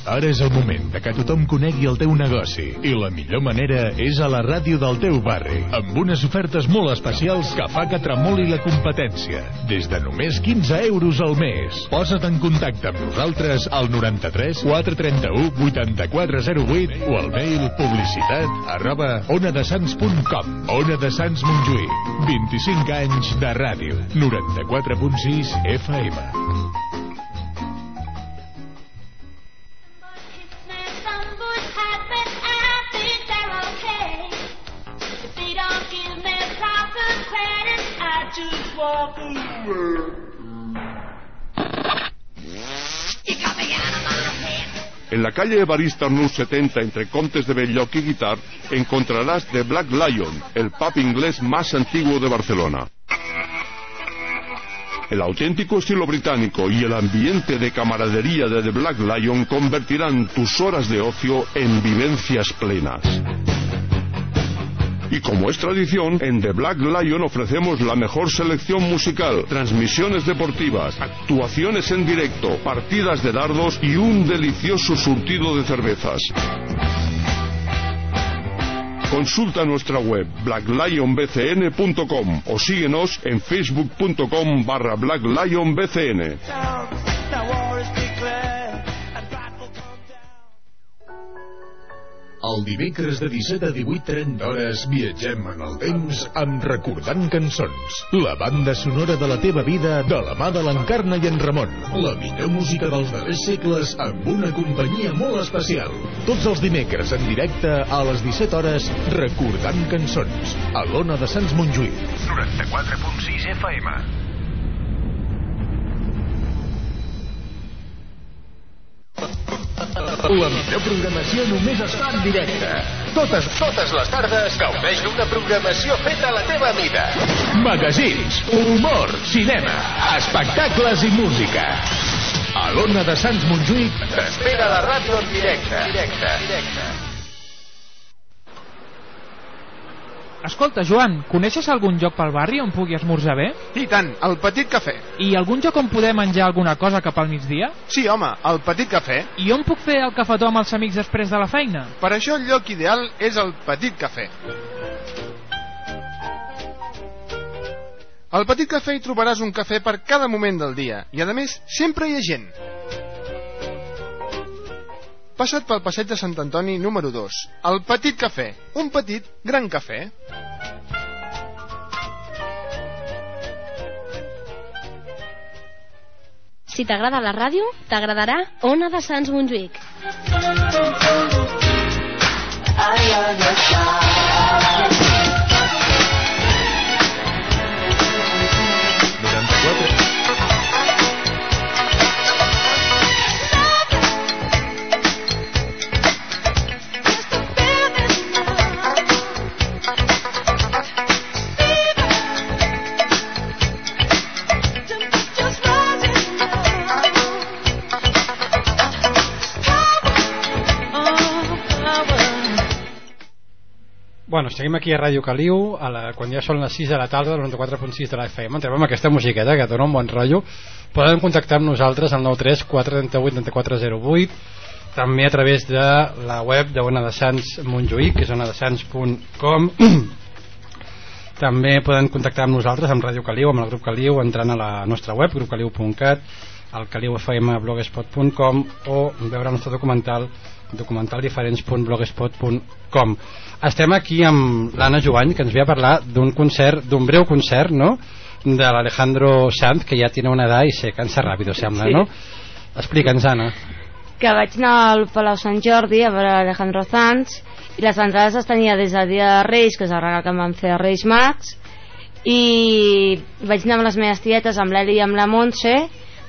Ara és el moment de que tothom conegui el teu negoci i la millor manera és a la ràdio del teu barri, amb unes ofertes molt especials que fa que tremoli la competència. Des de només 15 euros al mes. Posa't en contacte amb nosaltres al 93 431 8408 o al mail publicitat arroba onadesans.com Ona de Sants Montjuïc. 25 anys de ràdio. 94.6 FM. En la calle Evarista Arnús 70 entre Contes de Belloc y Guitar encontrarás The Black Lion, el pub inglés más antiguo de Barcelona. El auténtico estilo británico y el ambiente de camaradería de The Black Lion convertirán tus horas de ocio en vivencias plenas. Y como es tradición, en The Black Lion ofrecemos la mejor selección musical, transmisiones deportivas, actuaciones en directo, partidas de dardos y un delicioso surtido de cervezas. Consulta nuestra web blacklionbcn.com o síguenos en facebook.com barra blacklionbcn. El dimecres de 17 a 18.30 hores viatgem en el temps amb Recordant Cançons. La banda sonora de la teva vida de la mà de l'Encarna i en Ramon. La millor música dels darrers segles amb una companyia molt especial. Tots els dimecres en directe a les 17 hores Recordant Cançons. A l'Ona de Sants Montjuïc. 94.6 FM. La millor programació només es fa en directe. Totes, totes les tardes gaudeix d'una programació feta a la teva mida. Magazins, humor, cinema, espectacles i música. A l'Ona de Sants Montjuïc t'espera la ràdio en directe. directe. directe. Escolta, Joan, coneixes algun lloc pel barri on pugui esmorzar bé? I tant, el Petit Cafè. I algun lloc on poder menjar alguna cosa cap al migdia? Sí, home, el Petit Cafè. I on puc fer el cafetó amb els amics després de la feina? Per això el lloc ideal és el Petit Cafè. Al Petit Cafè hi trobaràs un cafè per cada moment del dia i, a més, sempre hi ha gent. Passa't pel passeig de Sant Antoni número 2, el Petit Cafè, un petit, gran cafè. Si t'agrada la ràdio, t'agradarà Ona de Sants Montjuïc. Bueno, seguim aquí a Ràdio Caliu a la, quan ja són les 6 de la tarda, al 94.6 de la FM. Entrem amb aquesta musiqueta que dona un bon rotllo. Poden contactar amb nosaltres al 93 438 2408 també a través de la web de Ona de Sants Montjuïc, que és onadesans.com també poden contactar amb nosaltres amb Ràdio Caliu, amb el grup Caliu entrant a la nostra web, grupcaliu.cat al caliufm.blogspot.com o veure el nostre documental documentaldiferents.blogspot.com estem aquí amb l'Anna Joany que ens ve a parlar d'un concert, d'un breu concert no? de l'Alejandro Sanz que ja tiene una edat i se cansa ràpido sembla, Sí. no? explica'ns Anna que vaig anar al Palau Sant Jordi a veure Alejandro Sanz i les entrades les tenia des del dia de Reis que és el regal que em van fer a Reis Max i vaig anar amb les meves tietes amb l'Eli i amb la Montse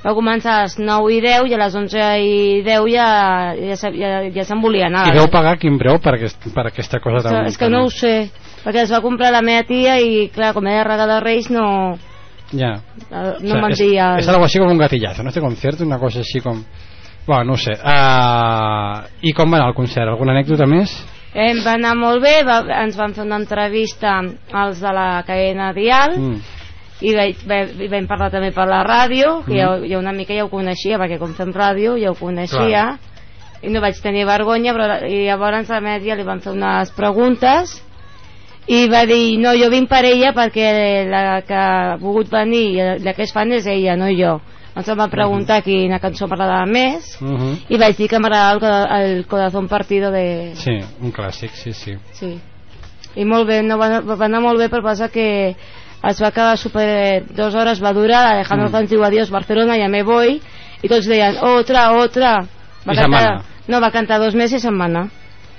va començar a les 9 i 10 i a les 11 i 10 ja, ja, ja, ja se'n volia anar i veu pagar quin preu per, aquest, per aquesta cosa és, tan... que, és que no ho sé perquè es va comprar la meva tia i clar, com era regal de Reis no, ja. no me'n dia es, es algo así como un gatillazo, ¿no? Este concierto, una cosa así com... Bueno, no sé. Uh, I com va anar el concert? Alguna anècdota més? Em va anar molt bé, va, ens van fer una entrevista als de la cadena Dial Mm. I, vaig, va, i vam parlar també per la ràdio, que Mm. ja, ja una mica ja ho coneixia, perquè com fem ràdio ja ho coneixia, i no vaig tenir vergonya però i llavors a la dia li van fer unes preguntes i va dir no, jo vinc per ella perquè la que ha volgut venir i la que és fan és ella, no jo ens em va preguntar quina cançó m'agradava més Uh -huh. i vaig dir que m'agradava el, el corazón partido de... Sí, un clàssic, sí, sí. Sí. I molt bé, no, va, va anar molt bé, però passa que es va acabar super... Dos hores va durar, Alejandro Mm. Sanz diu adiós Barcelona, ja me voy, i tots deien, otra, otra. Va I anar. no, va cantar dos mesos i se'n va anar.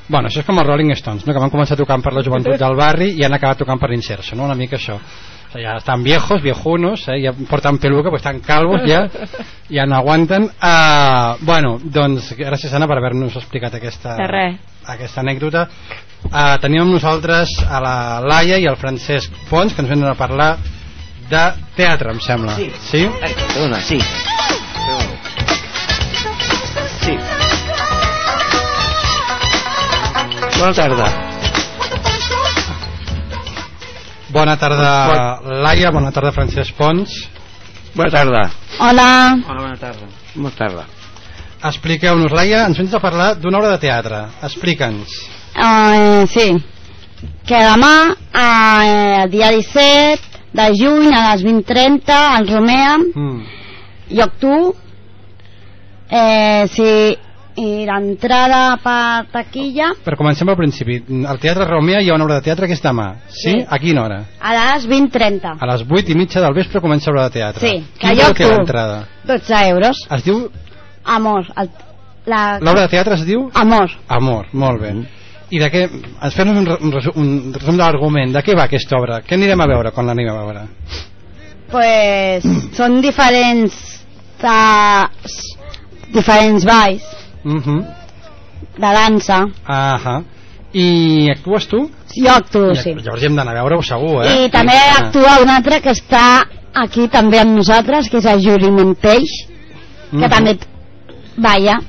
Bueno, això és com els Rolling Stones, no? que van començar tocant per la joventut del barri i han acabat tocant per l'inserso, no? una mica això. Ja estan viejos, viejunos, eh? ja porten peluca, pues estan calvos ja, ja no aguanten. Uh, bueno, doncs gràcies Anna per haver-nos explicat aquesta, aquesta anècdota. Uh, tenim amb nosaltres a la Laia i el Francesc Pons que ens venen a parlar de teatre, em sembla. Sí. Sí? Perdona, sí. Sí. Bona tarda. Bona tarda, Laia, bona tarda, Francesc Pons. Bona tarda. Hola. Hola, bona tarda. Bona tarda. Expliqueu-nos, Laia, ens vens a parlar d'una obra de teatre. Explica'ns. Eh, sí. Que demà, eh, el dia 17 de juny, a les 20.30, al Romea, Mm. lloc tu, eh, sí, i l'entrada per taquilla Però comencem al principi. Al Teatre Romea hi ha una obra de teatre que és demà. Sí? Sí. A quina hora? a les 20.30. A les 8 i mitja del vespre comença l'obra de teatre. Sí, que Quin preu té l'entrada? 12 euros. Es diu... Amor. El, la... L'obra de teatre es diu... Amor. Amor, molt bé. I de què... Ens fem un, re- un, resum, un resum de l'argument. De què va aquesta obra? Què anirem a veure quan l'anem a veure? Pues són diferents de, diferents balls Uh -huh. de dansa. Ahà. I actues tu? Jo actuo, I, sí. Llavors hi hem d'anar a veure-ho segur, eh? I també Ah. actua un altre que està aquí també amb nosaltres, que és el Yuri Monteix, que Mhm. també balla.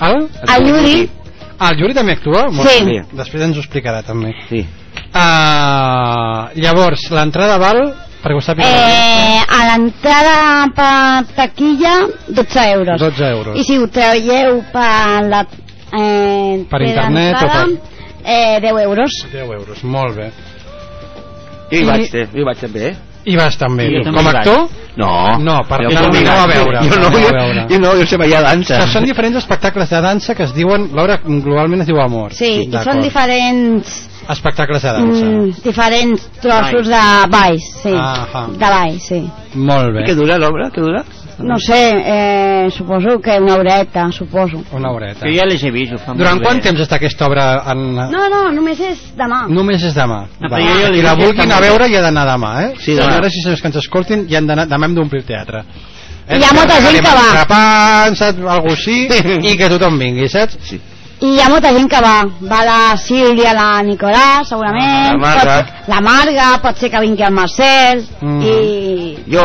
El? El Yuri, Ah, el Yuri també actua? Molt Sí. bé. Després ens ho explicarà també. Sí. Uh, llavors, l'entrada val perquè ho sàpiga eh, a l'entrada per taquilla 12 euros. 12 euros. I si ho traieu per la eh, Per internet o per- eh, 10 euros. 10 euros, molt bé. Jo hi I- vaig, eh? jo hi vaig també, eh? I vas també. També Com a actor? No. No, per Jo no, no a veure. Jo no, a jo, jo no, jo sé ballar dansa. Que són diferents espectacles de dansa que es diuen, l'obra globalment es diu Amor. Sí, i són diferents Espectacles de dansa. mm, diferents trossos de balls, sí. Ahà. De balls, sí. Molt bé. I què dura l'obra? Què dura? No sé, eh, suposo que una horeta, suposo. Una horeta. Que ja les he vist, ho fan Durant quant bé. temps està aquesta obra en... No, no, només és demà. Només és demà. No, Va. jo ja I la vulguin a veure i ha d'anar demà, eh? Sí, demà. Senyores i senyors que ens escoltin, i han d'anar, demà hem d'omplir el teatre. Eh? Hi ha molta gent que va. Entrepans, saps? Algo així, i que tothom vingui, saps? Sí. I hi ha molta gent que va. Va la Sílvia, la Nicolà, segurament. La Marga. Pot, la Marga, pot ser que vingui el Marcel. Mm. I... Jo,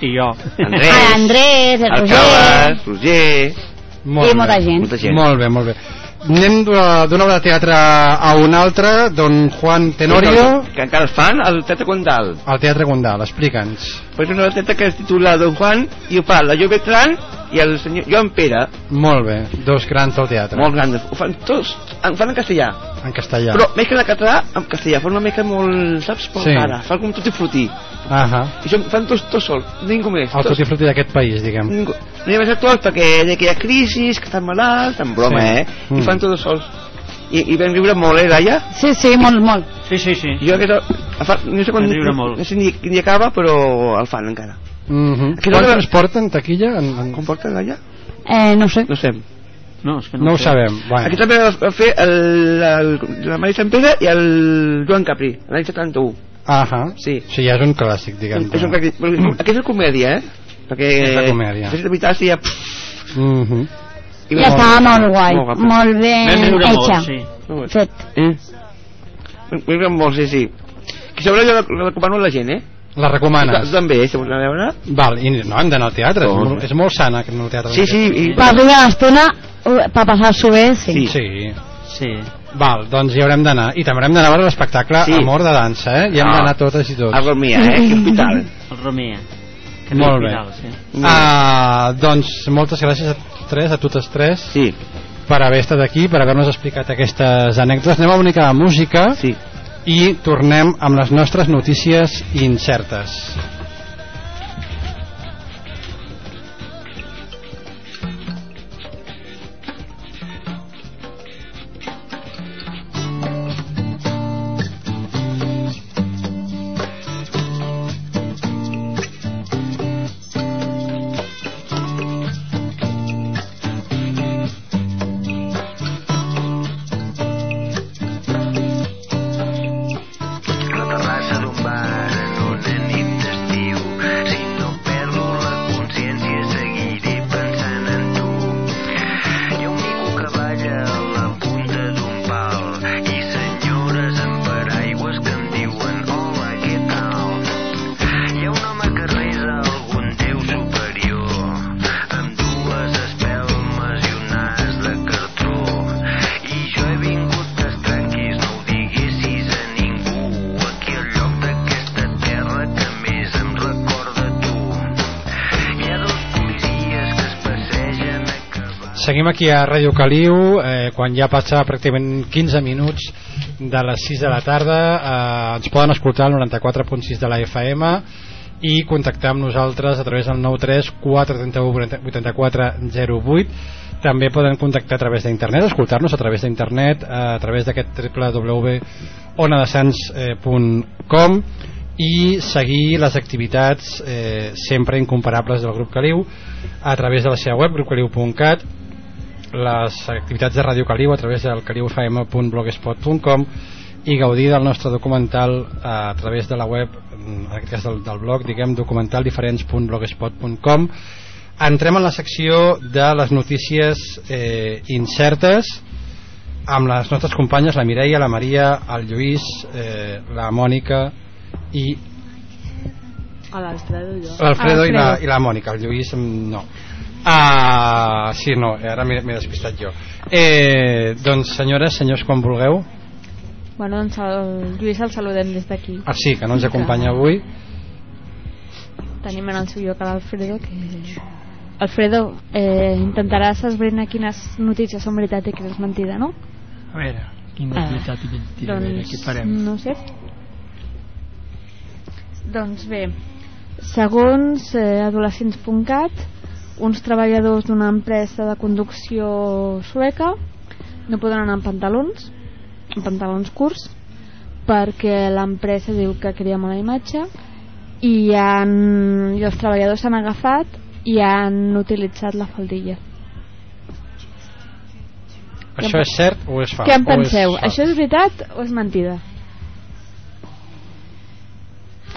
I jo. Andrés, Ah, Andrés, el el Roger. Cabas, Roger... Molt I bé. molta gent. Molta gent. Molt bé, molt bé. Anem d'una obra de teatre a una altra, don Juan Tenorio, Que encara es fan al Teatre Condal. al Teatre Gondal, explica'ns. Pues una teatre que es titula Don Juan i ho fa la Jo Bertran i el senyor Joan Pere. Molt bé, dos grans del teatre. Molt grans. Ho fan tots, en fan en castellà. En castellà. Però més que en català, en castellà. Fa una mica molt, saps, molt Sí. rara. Fa com tutti frutti. Ahà. I això ho fan tots, tots sols, ningú més. El tots. tutti frutti d'aquest país, diguem. Ningú. No hi ha més actors perquè de que hi ha crisi, que estan malalts, en broma, Sí. eh? Mm. I fan tots sols. I, i vam riure molt, eh, Laia? Sí, sí, molt, molt. Sí, sí, sí. Jo fa, no sé quan, no, molt. no sé ni, ni acaba, però el fan encara. Mm -hmm. Quants no- ens porten taquilla? En, en... Com porta, Laia? Eh, no sé. No sé. No, és que No ho sé. sabem. Bueno. Aquí també va fer el, el, la Maria Sant Pere i el Joan Capri, l'any 71. Ahà. Sí. Sí, ja és un clàssic, diguem. És un clàssic. Però Aquest és comèdia, eh? Perquè... És de comèdia. És de veritat, sí, ja... Mm -hmm. I I estava molt guai, Molt molt ben molt, hecha. sí. Molt bé. Fet. Eh? Agrada molt, sí, sí. Que sobre jo la recomano la gent, eh? La recomanes? Tu també, eh, si vols anar a veure. Val, i no, hem d'anar al teatre. És Doncs. molt, és molt sana que anar al teatre. Sí, sí, i... Per primera estona, uh, per passar-s'ho bé, sí. Sí. Sí. Val, doncs hi haurem d'anar. I també haurem d'anar a veure l'espectacle Sí. Amor de dansa, eh? Hi hem Ah. d'anar totes i tots. A Gormia, eh? Que hospital. El Romea. Que Molt bé. vital, sí. Ah, doncs moltes gràcies a tres, a totes tres. Sí. per haver estat aquí, per haver-nos explicat aquestes anècdotes. Anem a una mica de música sí. i tornem amb les nostres notícies incertes. Seguim aquí a Ràdio Caliu, eh, quan ja passa pràcticament 15 minuts de les 6 de la tarda. Eh, ens poden escoltar al 94.6 de la FM i contactar amb nosaltres a través del 93 431 84 08 també poden contactar a través d'internet escoltar-nos a través d'internet a través d'aquest www.onadesans.com i seguir les activitats eh, sempre incomparables del grup Caliu a través de la seva web grupcaliu.cat les activitats de Ràdio Caliu a través del caliufm.blogspot.com i gaudir del nostre documental a través de la web en aquest cas del, del blog diguem documentaldiferents.blogspot.com entrem en la secció de les notícies eh, incertes amb les nostres companyes la Mireia, la Maria, el Lluís eh, la Mònica i l'Alfredo i, la, i la Mònica. El Lluís mm, no ah, sí, no, ara m'he despistat jo eh, doncs senyores, senyors quan vulgueu Bueno, doncs el Lluís el saludem des d'aquí. ah, sí, que no ens acompanya avui Tenim en el seu lloc a l'Alfredo que... Alfredo, eh, intentaràs esbrinar quines notícies són veritat i quines és mentida, no? A veure, quina Ah, és veritat i mentida, a veure, doncs, què farem? no sé. Doncs bé, segons eh, adolescents.cat, uns treballadors d'una empresa de conducció sueca no poden anar amb pantalons, amb pantalons curts, perquè l'empresa diu que crea mala imatge i, han, i els treballadors s'han agafat i han utilitzat la faldilla. això és cert o és fals? Què en és penseu? fals? Això és veritat o és mentida?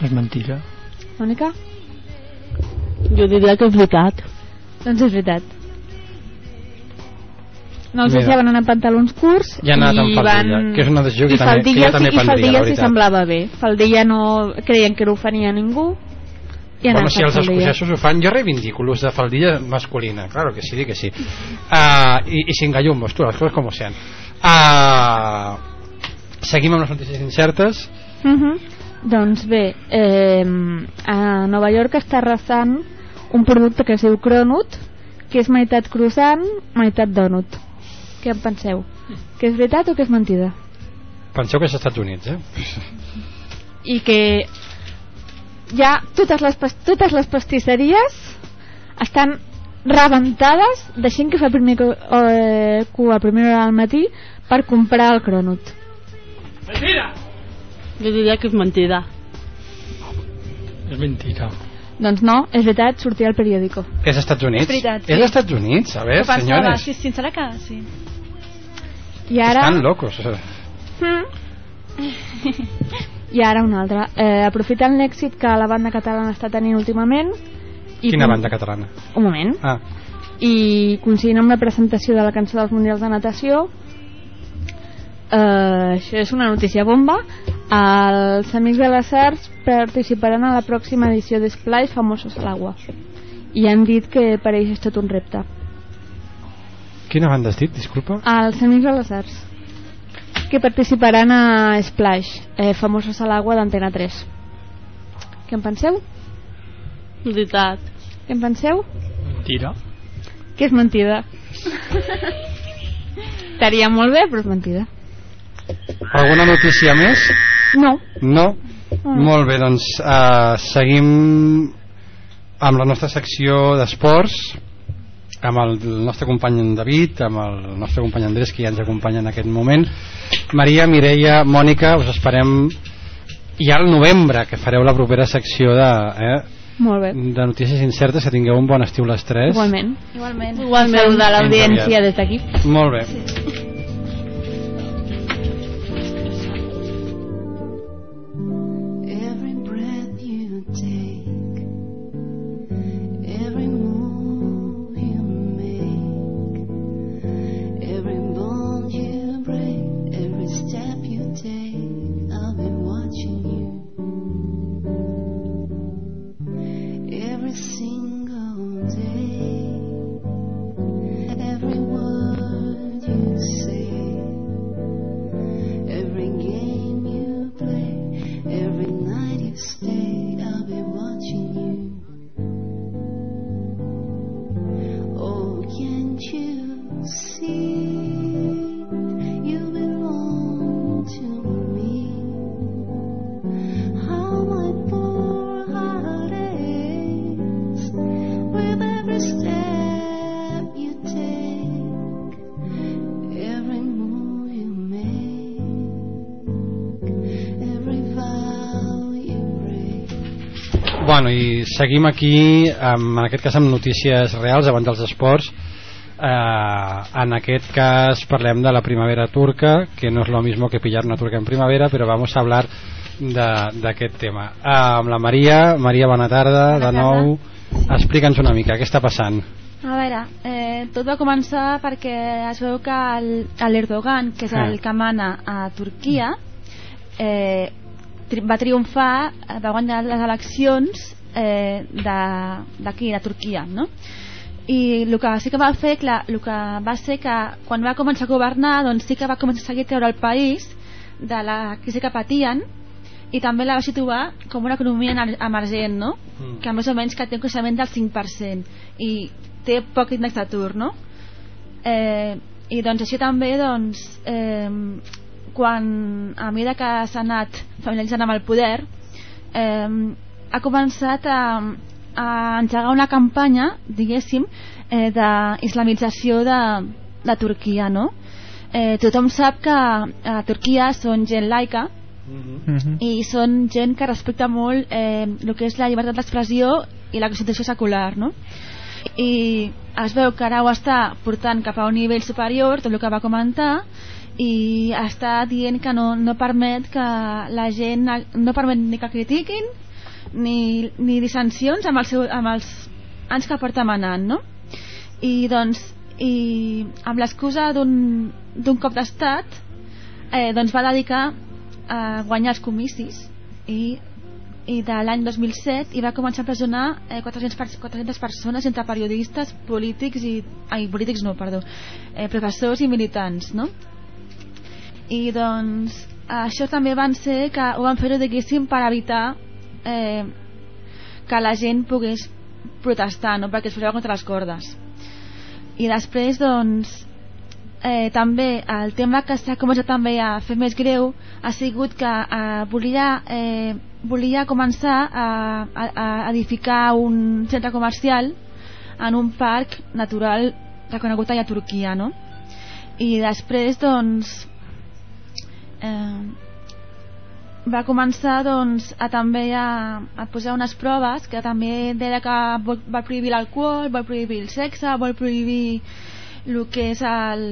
És mentida. Mònica? Jo diria que és veritat. Doncs és veritat. No els Mira. deixaven anar amb pantalons curts Ja anat i amb faldilla, van... que és una decisió que i també- que faldilla, també sí, i faldilla veritat. semblava bé. Faldilla no creien que no ofenia a ningú i Bueno, si els escocesos ho fan, jo reivindico l'ús de faldilla masculina, claro que sí, que sí. Uh, i, I sin gallumbos, tu, les coses com sean. Uh, seguim amb les notícies incertes. Mhm. Doncs bé, eh, a Nova York està arrasant un producte que es diu Cronut, que és meitat croissant, meitat donut. Què en penseu? Que és veritat o que és mentida? Penseu que és als Estats Units, eh? I que ja totes les, totes les pastisseries estan rebentades de gent que fa primer cu- eh, cua a primera hora del matí per comprar el Cronut. Mentida! Jo diria que és mentida. És mentida. Doncs no, és veritat, sortia al periòdico. És Estats Units? És veritat, sí. És Estats Units, a veure, senyores. Sí, sí, serà que sí. I ara... Estan locos. sea. I ara una altra. Eh, aprofitant l'èxit que la banda catalana està tenint últimament... I Quina com- banda catalana? Un moment. Ah, I coincidint amb la presentació de la cançó dels Mundials de Natació, eh, això és una notícia bomba, els Amics de les Arts participaran a la pròxima edició d'Esplai Famosos a l'Agua. I han dit que per ells és tot un repte. quina banda has dit, disculpa? Els Amics de les Arts que participaran a Splash, eh, Famosos a l'Agua d'Antena 3. Què en penseu? Veritat. Què en penseu? Mentida. Que és mentida. Estaria molt bé, però és mentida. Alguna notícia més? No. No? Mm. Molt bé, doncs uh, seguim amb la nostra secció d'esports amb el, el nostre company en David amb el nostre company Andrés que ja ens acompanya en aquest moment Maria, Mireia, Mònica us esperem ja al novembre que fareu la propera secció de, eh, Molt bé. de notícies incertes que tingueu un bon estiu les tres Igualment. Igualment. Igualment. Saludar l'audiència des d'aquí. molt bé Every Bueno, i seguim aquí, amb, en aquest cas amb notícies reals abans dels esports. Eh, en aquest cas parlem de la primavera turca, que no és lo mismo que pillar una turca en primavera, però vamos a hablar d'aquest tema. Eh, amb la Maria, Maria, bona tarda, de nou. Explica'ns una mica, què està passant? A veure, eh, tot va començar perquè es veu que l'Erdogan, que és Ah. el que mana a Turquia, eh, tri va triomfar, eh, va guanyar les eleccions eh, d'aquí, de, de Turquia, no? I el que sí que va fer, clar, el que va ser que quan va començar a governar, doncs sí que va començar a seguir a treure el país de la crisi que patien i també la va situar com una economia emergent, no? Mm. que més o menys que té un creixement del 5% i té poc índex d'atur, no? Eh, I doncs així també, doncs, eh, quan a mesura que s'ha anat familiaritzant amb el poder, eh, ha començat a, a engegar una campanya, diguéssim, eh, d'islamització de, de Turquia, no? Eh, tothom sap que a Turquia són gent laica, i són gent que respecta molt eh, el que és la llibertat d'expressió i la constitució secular no? i es veu que ara ho està portant cap a un nivell superior tot el que va comentar i està dient que no, no permet que la gent no permet ni que critiquin ni, ni dissensions amb, el seu, amb els anys que porta manant no? i doncs i amb l'excusa d'un cop d'estat eh, doncs va dedicar a guanyar els comicis i, i de l'any 2007 i va començar a empresonar eh, 400, per- 400 persones entre periodistes, polítics i ai, polítics no, perdó eh, professors i militants no? i doncs això també van ser que ho van fer-ho diguéssim per evitar eh, que la gent pogués protestar no? perquè es posava contra les cordes i després doncs eh, també el tema que s'ha començat també a fer més greu ha sigut que eh, volia, eh, volia començar a, a, a edificar un centre comercial en un parc natural reconegut allà a Turquia no? i després doncs eh, va començar doncs, a també a, a posar unes proves que també deia que vol, va prohibir l'alcohol, vol prohibir el sexe, vol prohibir el que és el,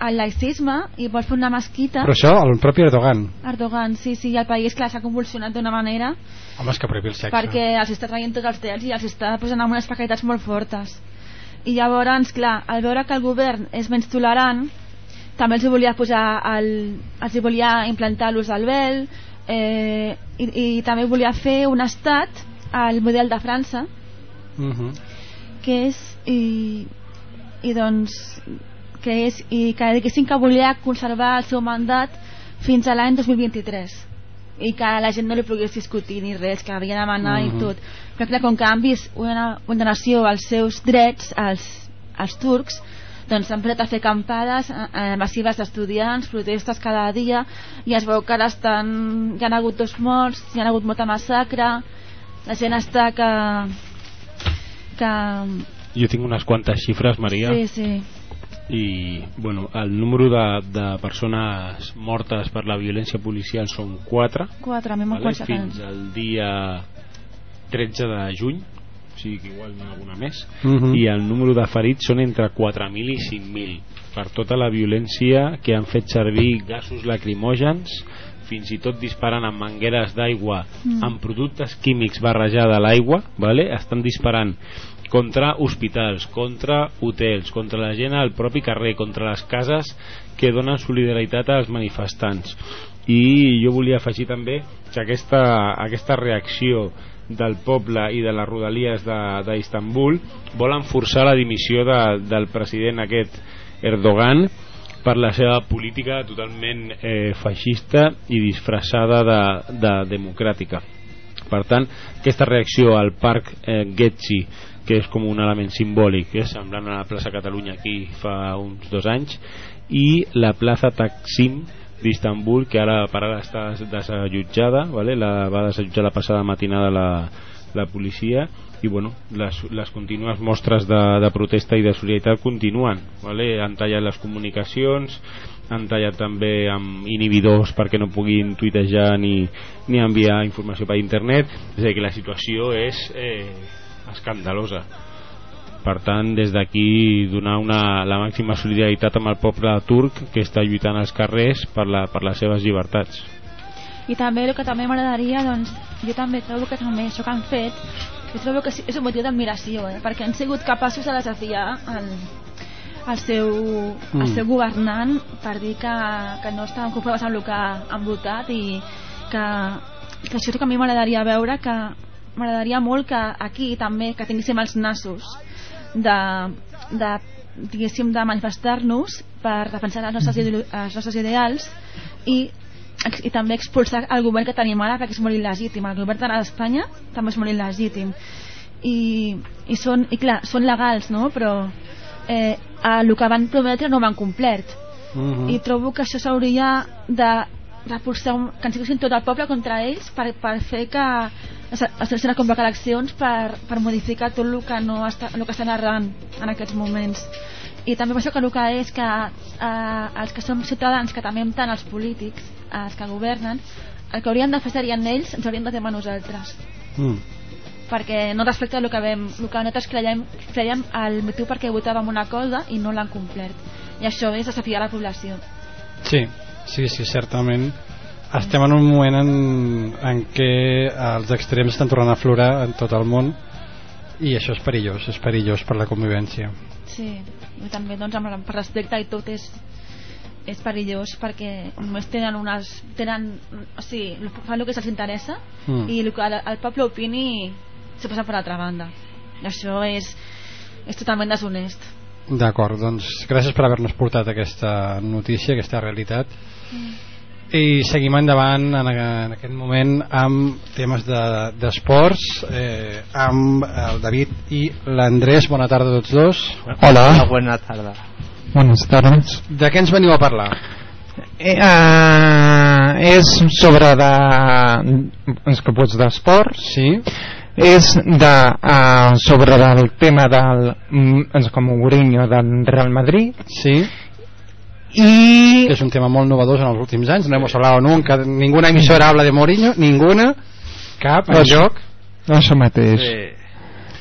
el laicisme i vol fer una mesquita Però això, el propi Erdogan. Erdogan, sí, sí, el país clar s'ha convulsionat d'una manera Home, és que prohibir el sexe. perquè els està traient tots els drets i els està posant amb unes precaritats molt fortes i llavors, clar, al veure que el govern és menys tolerant també els volia posar el, els volia implantar l'ús del vel eh, i, i també volia fer un estat al model de França Uh -huh. que és i, i doncs que és i que diguéssim que volia conservar el seu mandat fins a l'any 2023 i que la gent no li pogués discutir ni res, que havia de manar Mhm. i tot però clar, com que han vist una vulneració als seus drets als, als turcs doncs s'han posat a fer campades eh, eh, massives d'estudiants, protestes cada dia i es veu que ara estan, hi ha hagut dos morts, hi ha hagut molta massacre. La gent està que que Jo tinc unes quantes xifres, Maria. sí, sí. I bueno, el número de, de persones mortes per la violència policial són 4 quatre, a mi me'n consta que- fins al dia 13 de juny o sigui que igual n'hi ha alguna més Mhm. i el número de ferits són entre 4.000 i 5.000 per tota la violència que han fet servir gasos lacrimògens fins i tot disparant amb mangueres d'aigua Mm. amb productes químics barrejada a l'aigua vale? estan disparant contra hospitals, contra hotels, contra la gent al propi carrer, contra les cases que donen solidaritat als manifestants. I jo volia afegir també que aquesta, aquesta reacció del poble i de les rodalies d'Istanbul volen forçar la dimissió de, del president aquest Erdogan per la seva política totalment eh, feixista i disfressada de, de democràtica. Per tant, aquesta reacció al parc eh, Getxi que és com un element simbòlic és semblant a la plaça Catalunya aquí fa uns dos anys i la plaça Taksim d'Istanbul que ara per ara està desallotjada vale? la va desallotjar la passada matinada la, la policia i bueno, les, les contínues mostres de, de protesta i de solidaritat continuen vale? han tallat les comunicacions han tallat també amb inhibidors perquè no puguin tuitejar ni, ni enviar informació per internet és a dir que la situació és eh, escandalosa per tant des d'aquí donar una, la màxima solidaritat amb el poble turc que està lluitant als carrers per, la, per les seves llibertats i també el que també m'agradaria doncs, jo també trobo que també això que han fet jo trobo que és un motiu d'admiració eh? perquè han sigut capaços de desafiar el, el, seu, mm. el Mm. seu governant per dir que, que no estaven conformes amb el que han votat i que, que això és que a mi m'agradaria veure que m'agradaria molt que aquí també que tinguéssim els nassos de, de diguéssim de manifestar-nos per defensar els nostres, els nostres ideals i i també expulsar el govern que tenim ara perquè és molt il·legítim el govern d'Espanya també és molt il·legítim i, i, són, i clar, són legals no? però eh, el que van prometre no ho han complert Mhm. i trobo que això s'hauria de reforçar un, que ens siguin tot el poble contra ells per, per fer que es, es deixin a convocar eleccions per, per modificar tot el que, no està, el que està narrant en aquests moments. I també penso que el que és que eh, els que som ciutadans que també tant els polítics els que governen el que haurien de fer serien ells ens haurien de tema nosaltres. Mm. perquè no respecta el que, vam, el que nosaltres creiem, creiem el motiu perquè votàvem una cosa i no l'han complert. I això és desafiar la població. Sí, sí, sí, certament. Estem en un moment en, en què els extrems estan tornant a aflorar en tot el món i això és perillós, és perillós per la convivència. Sí, i també doncs, amb, per respecte i tot és, és perillós perquè només tenen unes tenen, o sigui, fan el que se'ls interessa Mm. i el que el, el poble opini se passa per l'altra banda i això és, és totalment deshonest D'acord, doncs gràcies per haver-nos portat aquesta notícia, aquesta realitat. I seguim endavant en, en aquest moment amb temes de- d'esports, de, eh, amb el David i l'Andrés. Bona tarda a tots dos. Hola. Buena tarda. Buenas tardes. De què ens veniu a parlar? Eh, eh, és sobre de, els capots d'esport sí. És de, uh, sobre del tema del mm, com Mourinho del Real Madrid. Sí. I que és un tema molt novedós en els últims anys. No hemos hablado nunca, ninguna emisora habla de Mourinho ninguna, cap. Pues- enlloc això mateix.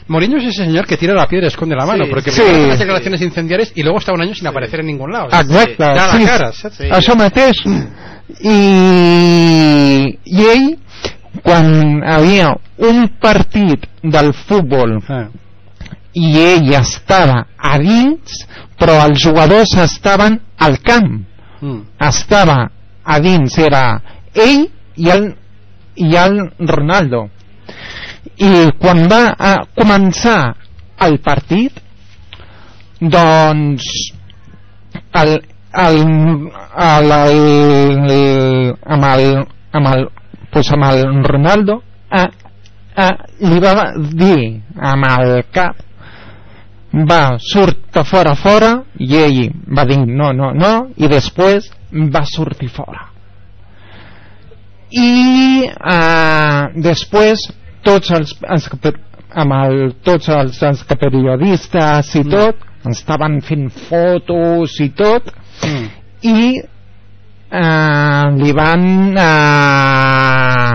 Mourinho es ese señor que tira la piedra y esconde la mano Sí, porque sí. primero hace declaraciones incendiarias y luego está un año sin aparecer en ningún lado. Exacte, da la sí, cara saps? això mateix. I, i ell quan havia un partit del futbol i ell estava a dins però els jugadors estaven al camp. Mm. estava a dins era ell i el, i el Ronaldo. I quan va a començar el partit doncs el, el, el, el, amb el amb el, pues amb el Ronaldo. A, a, li va dir amb el cap va surt a fora fora i ell va dir no, no, no i després va sortir fora. I eh, després tots els, els amb el, tots els, els periodistes i tot estaven fent fotos i tot i eh, li van eh,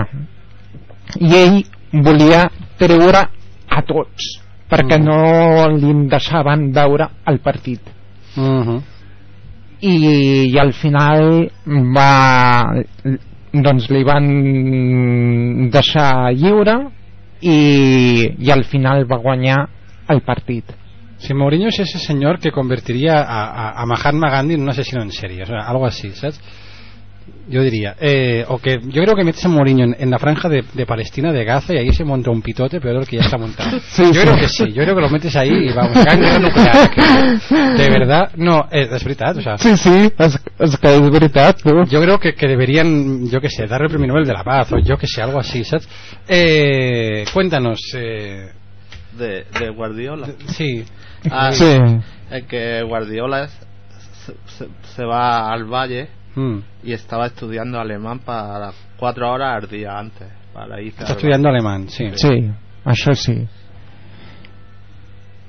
i ell volia treure a tots perquè no li deixaven veure el partit Mhm. i, i al final va doncs li van deixar lliure i, i al final va guanyar el partit Si Mourinho es ese señor que convertiría a, a- a Mahatma Gandhi en un asesino en serie, o sea, algo así, ¿sabes? Yo diría, eh, o que yo creo que metes a Mourinho en, en la franja de, de Palestina, de Gaza, y ahí se monta un pitote peor que ya está montado. Sí, yo sí. creo que sí, yo creo que lo metes ahí y vamos, gran guerra nuclear. que- de verdad, no, eh, es verdad, o sea. Sí, sí, es, es que es verdad. Yo creo que, que deberían, yo que sé, darle el premio Nobel de la Paz, o yo que sé, algo así, ¿sabes? Eh, cuéntanos, eh, de, de Guardiola. sí. Ah, Sí. El que Guardiola es- se, se- se va al valle Mm. y estaba estudiando alemán para cuatro horas al día antes. Para irse Está estudiando alemán, sí. Sí, això sí.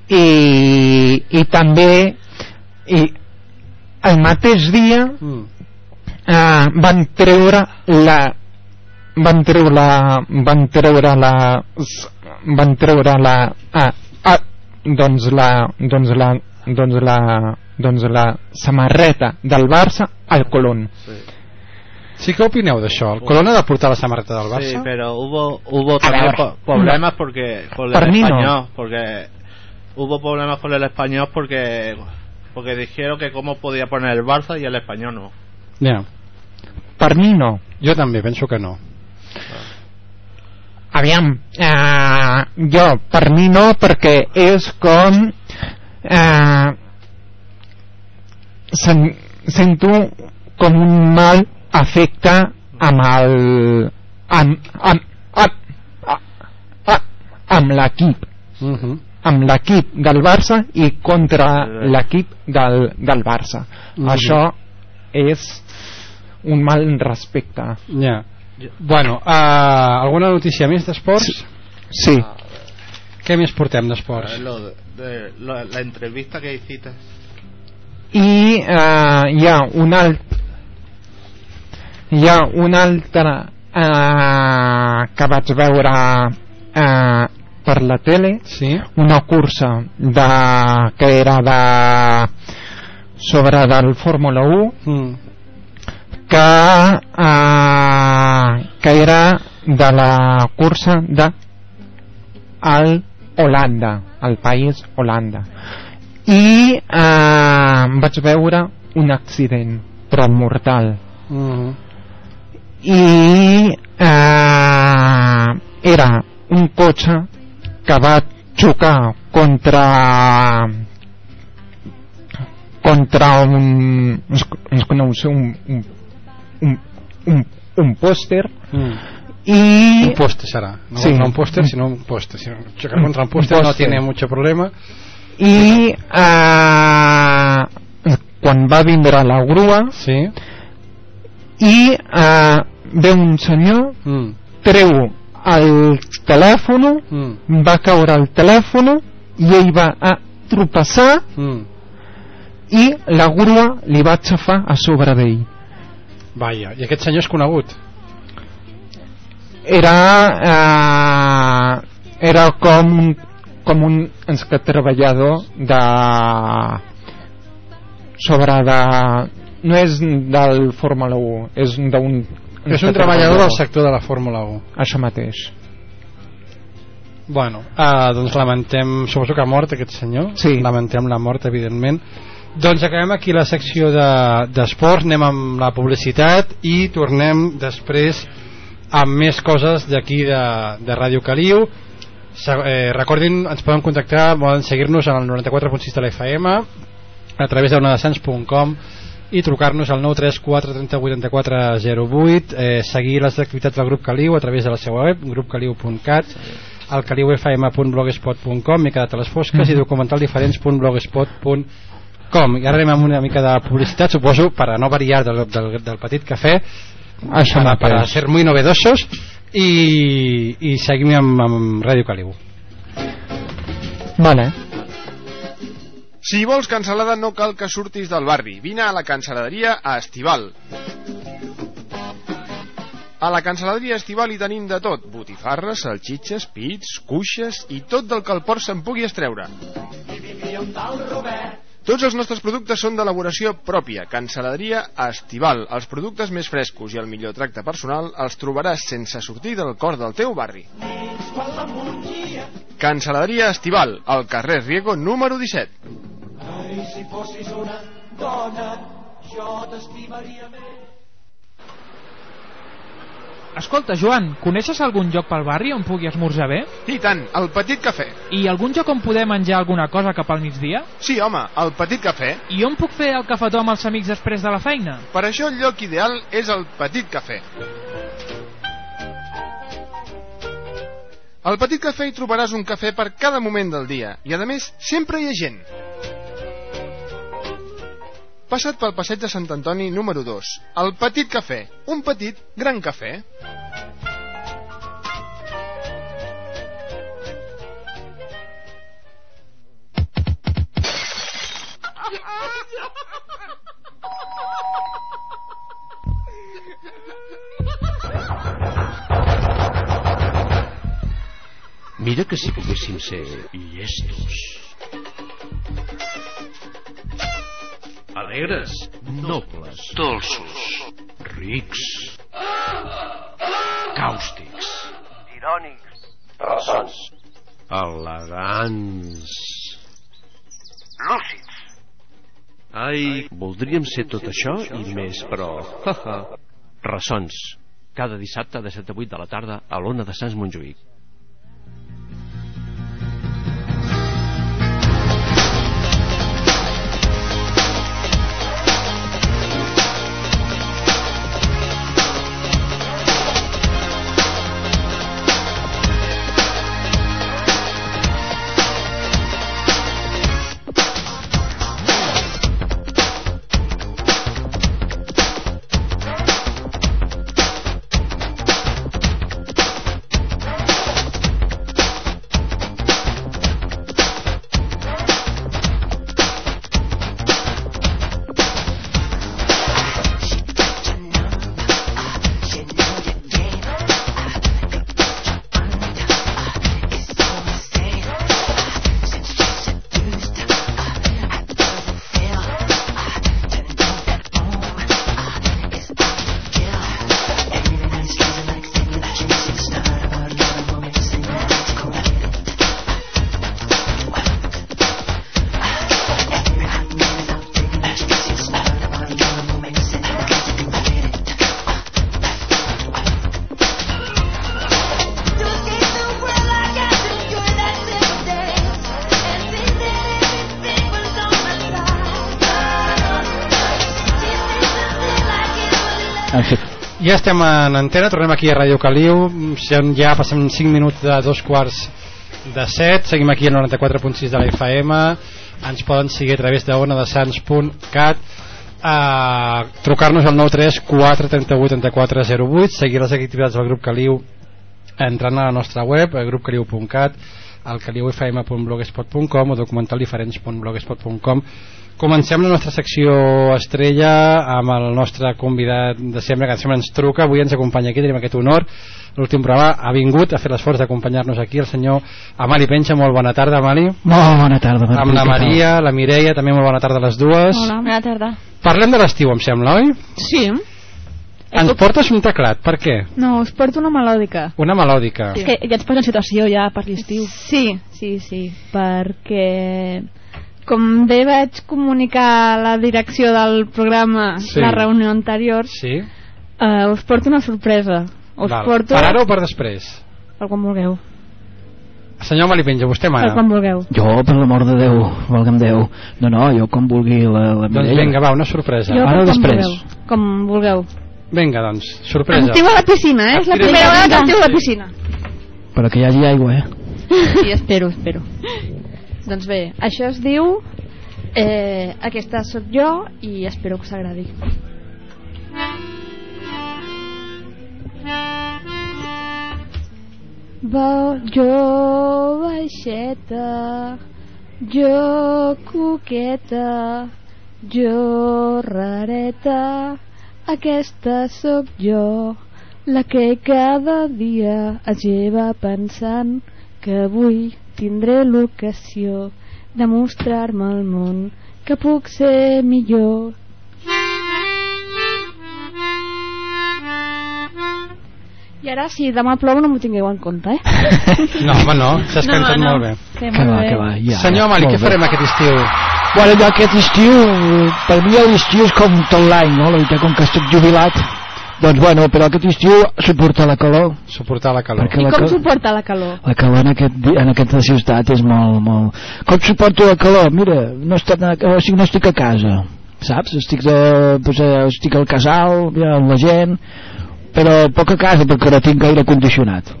I, i també i el mateix dia Mm. eh, van treure la van treure la van treure la van treure la ah, ah, doncs la doncs la doncs la doncs la samarreta del Barça al Colón Sí, què opineu d'això? El Colón ha de portar la samarreta del Barça? Sí, pero hubo hubo también po- problemas porque con el Para mí no. español, porque hubo problemas con el español porque porque dijeron que cómo podía poner el Barça y el español no. Ja. per mi no Jo també, penso que no. Aviam, eh, jo per mi no perquè és com eh, sen, sento com un mal afecte amb el amb, amb, amb, amb, amb l'equip Uh -huh. amb l'equip del Barça i contra l'equip del, del Barça Mhm. això és un mal respecte Ja. Bueno, uh, alguna notícia més d'esports? Sí. Què més portem d'esports? Lo de, de- lo- la entrevista que hiciste. I eh, hi ha un alt hi ha un altre eh, que vaig veure eh, per la tele sí? una cursa de, que era de sobre del Fórmula 1 Mm. que, eh, que era de la cursa de al Holanda, al país Holanda. I eh, vaig veure un accident, però mortal. Mm. I eh, era un cotxe que va xocar contra contra un no sé un un, un, un, un pòster Mm. i Un póster serà, no, Sí. no un póster, sino un póster. Si chocar contra un póster no tiene mucho problema. I eh, quan va vindre la grua sí. i eh, ve un senyor Mm. treu el telèfon Mm. va caure el telèfon i ell va a tropeçar Mm. i la grua li va aixafar a sobre d'ell Vaja, i aquest senyor és conegut? era eh, era com un, com un treballador de sobre de no és del Fórmula 1 és d'un És un treballador del sector de la Fórmula 1. això mateix Bueno, uh, doncs lamentem, suposo que ha mort aquest senyor. Sí. Lamentem la mort, evidentment. Doncs acabem aquí la secció de- d'esports, de, anem amb la publicitat i tornem després amb més coses d'aquí de, de Ràdio Caliu. Eh, recordin, ens poden contactar, poden seguir-nos en el 94.6 de la FM a través d'onadesans.com i trucar-nos al 934 30 84 08 eh, seguir les activitats del grup Caliu a través de la seva web grupcaliu.cat al caliuefm.blogspot.com m'he quedat a les fosques Mhm. i documentaldiferents.blogspot.com i ara anem amb una mica de publicitat suposo per a no variar del, del, del petit cafè Això para, para mateix. ser muy novedosos i, i seguim amb, amb Ràdio Caliu Vale. Si vols cansalada no cal que surtis del barri. Vine a la cansaladeria a Estival. A la cansaladeria Estival hi tenim de tot. Botifarres, salxitxes, pits, cuixes i tot del que el port se'n pugui estreure. Tots els nostres productes són d'elaboració pròpia. Cansaladeria Estival. Els productes més frescos i el millor tracte personal els trobaràs sense sortir del cor del teu barri. Cansaladeria Estival, al carrer Riego número 17. Ai, si fossis una dona, jo t'estimaria més. Escolta, Joan, coneixes algun lloc pel barri on pugui esmorzar bé? I tant, el Petit Cafè. I algun lloc on poder menjar alguna cosa cap al migdia? Sí, home, el Petit Cafè. I on puc fer el cafetó amb els amics després de la feina? Per això el lloc ideal és el Petit Cafè. Al Petit Cafè hi trobaràs un cafè per cada moment del dia i, a més, sempre hi ha gent. Passa't pel passeig de Sant Antoni número 2. El Petit Cafè. Un petit, gran cafè. Mira que si poguéssim ser llestos. Alegres, nobles, dolços, rics, càustics, Irònics. ressons, elegants. Lúcids. Ai, voldríem ser tot això i més, però... Ressons, cada dissabte de 7 a 8 de la tarda a l'Ona de Sants Montjuïc. Ja estem en antena, tornem aquí a Ràdio Caliu, ja, passem 5 minuts de dos quarts de 7, seguim aquí al 94.6 de la FM, ens poden seguir a través de onadesans.cat, a trucar-nos al 93 438 3408, seguir les activitats del grup Caliu entrant a la nostra web, a grupcaliu.cat, al caliufm.blogspot.com o documentaldiferents.blogspot.com Comencem la nostra secció estrella amb el nostre convidat de sempre, que sempre ens truca. Avui ens acompanya aquí, tenim aquest honor. L'últim programa ha vingut a fer l'esforç d'acompanyar-nos aquí el senyor Amali Penxa. Molt bona tarda, Amali. Molt bona tarda. Amb la Maria, la Mireia, també molt bona tarda a les dues. Hola, bona tarda. Parlem de l'estiu, em sembla, oi? Sí. Ens portes un teclat, per què? No, us porto una melòdica. Una melòdica. Sí. És que ja ens posa en situació ja per l'estiu. Sí, sí, sí, perquè com bé vaig comunicar a la direcció del programa Sí. la reunió anterior, Sí? eh, us porto una sorpresa. Us Val. porto... Per ara o per després? Per quan vulgueu. Senyor Amali Penja, vostè Per mana. quan vulgueu. Jo, per l'amor de Déu, valga'm Déu. No, no, jo com vulgui la, la Doncs Mireia. vinga, va, una sorpresa. Jo Ara per o després? vulgueu. Com vulgueu. Vinga, doncs, sorpresa. Estiu a la piscina, eh? És la primera vegada que estiu a la piscina. Però que hi hagi aigua, eh? Sí, espero, espero. Doncs bé, això es diu eh, Aquesta sóc jo i espero que us agradi. Va, jo baixeta, jo coqueta, jo rareta, aquesta sóc jo, la que cada dia es lleva pensant que avui tindré l'ocasió de mostrar-me al món que puc ser millor. I ara, si demà plou, no m'ho tingueu en compte, eh? No, home, no, s'has No, cantat no. molt bé. Que molt va, bé. que va, ja. Senyor Amali, què bé. farem aquest estiu? Bueno, jo aquest estiu, per mi l'estiu és com tot l'any, no? La veritat, com que estic jubilat, doncs bueno, però aquest estiu suporta la calor. Suportar la calor. Perquè I la com cal- suporta la calor? La calor en, aquest, en aquesta ciutat és molt, molt... Com suporto la calor? Mira, no, estic, o sigui, no estic a casa, saps? Estic, de, pues, eh, estic al casal, ja, amb la gent, però poc a casa perquè no tinc gaire condicionat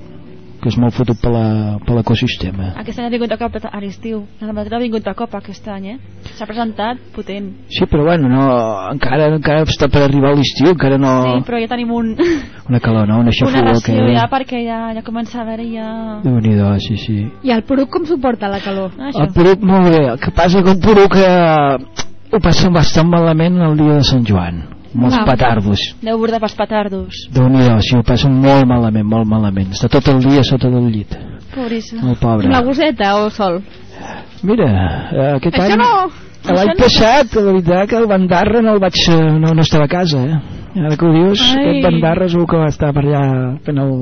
que és molt fotut per la- per l'ecosistema. Aquest any ha vingut a cop a l'estiu. La ha vingut a cop aquest any, eh? S'ha presentat potent. Sí, però bueno, no, encara, encara està per arribar a l'estiu, encara no... Sí, però ja tenim un, Una calor, no? Una una xafogó que... ració ja perquè ja, ja comença a haver-hi ja... Déu-n'hi-do, sí, sí. I el poruc com suporta la calor? El Poruc, molt bé. El que passa que el Poruc eh, ho passa bastant malament el dia de Sant Joan. Molts Ah. petardos. Deu bordar pels petardos. Déu-n'hi-do, sí, ho passa molt malament, molt malament. Està tot el dia sota del llit. Pobríssima. Molt pobre. Amb la goseta o sol? Mira, eh, aquest Això any... no! L'any Això no. passat, la veritat, que el Bandarra no el vaig... eh, No, no estava a casa, eh? Ara que ho dius, Ai. aquest Bandarra segur que va estar per allà fent el...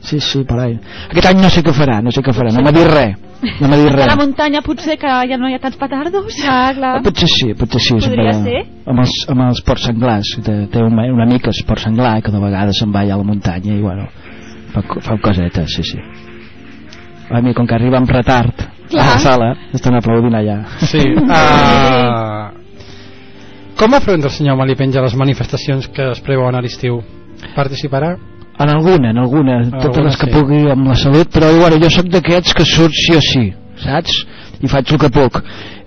Sí, sí, per allà. Aquest any no sé què farà, no sé què farà, no m'ha dit res. No m'ha dit A res. la muntanya potser que ja no hi ha tants petardos. Ah, clar. Potser sí, potser sí. Podria ser. Amb els, amb els ports senglars. que Té, té una, una mica el port senglar que de vegades se'n va allà a la muntanya i bueno, fa, fa cosetes, sí, sí. A mi, com que arriba amb retard a la sala, estan aplaudint allà. Sí. Uh, com afronta el senyor Amali Penja les manifestacions que es preveuen a l'estiu? Participarà? En alguna, en alguna, totes alguna les que sí. pugui amb la salut, però bueno, jo sóc d'aquests que surt sí o sí, saps? I faig el que puc.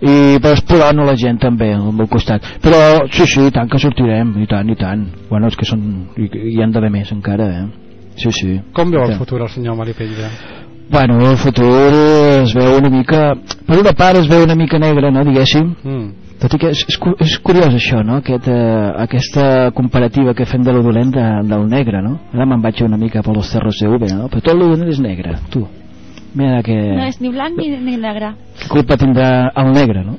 I però explorant la gent també, al meu costat. Però sí, sí, i tant que sortirem, i tant, i tant. Bueno, és que són, hi, hi han d'haver més encara, eh? Sí, sí. Com veu el futur el senyor Amali Penja? Bueno, el futur es veu una mica... Per una part es veu una mica negre, no, diguéssim. Mm. Tot i que és, és, és curiós això, no? Aquest, eh, aquesta comparativa que fem de lo dolent de, del negre, no? Ara me'n vaig una mica per los cerros de V, no? Però tot lo dolent és negre, tu. Mira que... No és ni blanc ni, ni negre. que culpa tindrà el negre, no?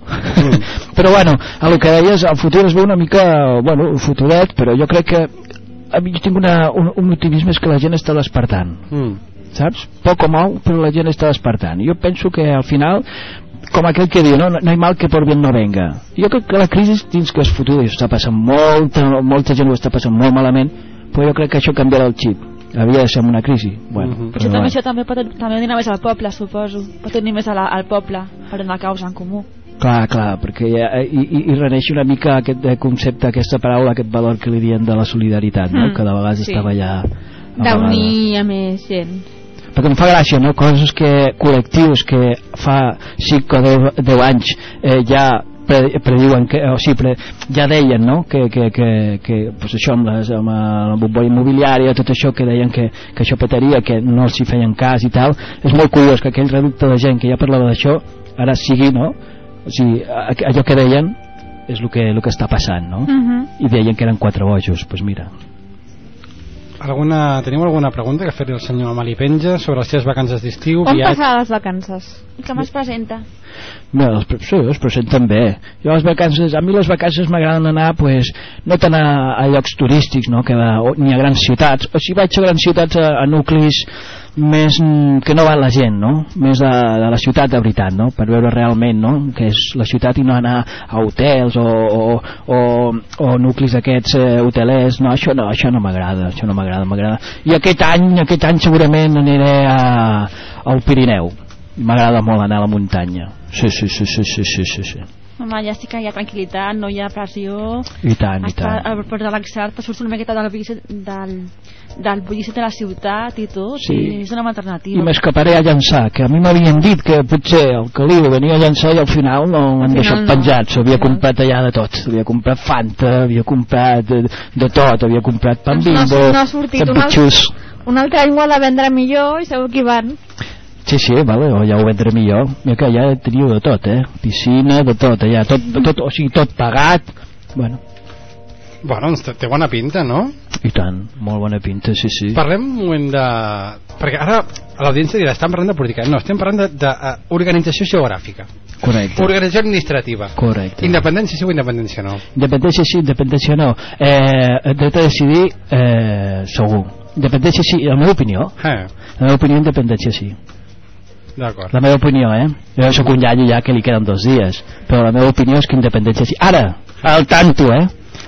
però bueno, a lo que deies, el futur es veu una mica, bueno, futuret, però jo crec que a mi jo tinc una, un, un optimisme és que la gent està despertant Mm. saps? Poc o molt, però la gent està despertant. Jo penso que al final, com aquell que diu, no, no hay mal que por bien no venga. Jo crec que la crisi dins que és futura i està passant molta, molta gent ho està passant molt malament, però jo crec que això canviarà el xip. Havia de ser una crisi. Bueno, Això però també, bueno. això també pot, també donar més al poble, suposo. Pot tenir més la, al poble per una causa en comú. Clar, clar, perquè ja, i, i, i reneix una mica aquest eh, concepte, aquesta paraula, aquest valor que li diuen de la solidaritat, no? Mm, que de vegades sí. estava allà D'unir a més gent. Perquè em fa gràcia, no? Coses que, col·lectius que fa 5 o 10, 10 anys eh, ja pre, prediuen que, o sigui, pre, ja deien no? que, que, que, que pues això amb, les, amb la bombolla immobiliària tot això que deien que, que això petaria que no els hi feien cas i tal és molt curiós que aquell reducte de gent que ja parlava d'això ara sigui, no? o sigui, allò que deien és el que, el que està passant no? Mhm. i deien que eren quatre bojos doncs pues mira, Alguna, teniu alguna pregunta que fer-li al senyor Amali Penja sobre les seves vacances d'estiu? On viatge- passar les vacances? I com es presenta? Bé, els, pre- sí, es presenten bé. Jo les vacances, a mi les vacances m'agraden anar, pues, no tant a, a llocs turístics, no, que va, o, ni a grans ciutats, o si vaig a grans ciutats a, a nuclis més que no va la gent, no? Més de, de la ciutat de veritat, no? Per veure realment, no? Que és la ciutat i no anar a hotels o, o, o, o nuclis aquests eh, hotelers, no, això no, això no m'agrada, això no m'agrada, m'agrada. I aquest any, aquest any segurament aniré a, al Pirineu. M'agrada molt anar a la muntanya. Sí, sí, sí, sí, sí, sí, sí, sí. Home, ja sí que hi ha tranquil·litat, no hi ha pressió. I tant, i tant. eh, Per relaxar-te, surts una miqueta del, del, del bullici de la ciutat i tot, Sí. i és una alternativa. i m'escaparé a llançar que a mi m'havien dit que potser el Caliu venia a llançar i al final no m'han deixat no. penjat s'havia comprat allà de tot havia comprat Fanta, havia comprat de, de tot, havia comprat pan Doncs no, bimbo no ha sortit un altre, un altre any ho ha de vendre millor i segur que hi van Sí, sí, vale, o ja ho vendré millor. Mira que allà teniu de tot, eh? Piscina, de tot, allà, tot, tot, o sigui, tot pagat. Bueno, Bueno, doncs té bona pinta, no? i tant, molt bona pinta, sí, sí. Parlem un moment de... Perquè ara l'audiència dirà, estem parlant de política. No, estem parlant d'organització geogràfica. Correcte. Organització administrativa. Correcte. Independència sí o independència no? Independència sí, independència no. Eh, dret a decidir, eh, segur. Independència sí, la meva opinió. Eh, La meva opinió, independència sí. La meva opinió, eh? Jo sóc un iaio ja que li queden dos dies, però la meva opinió és que independència sí. Ara, al tanto, eh?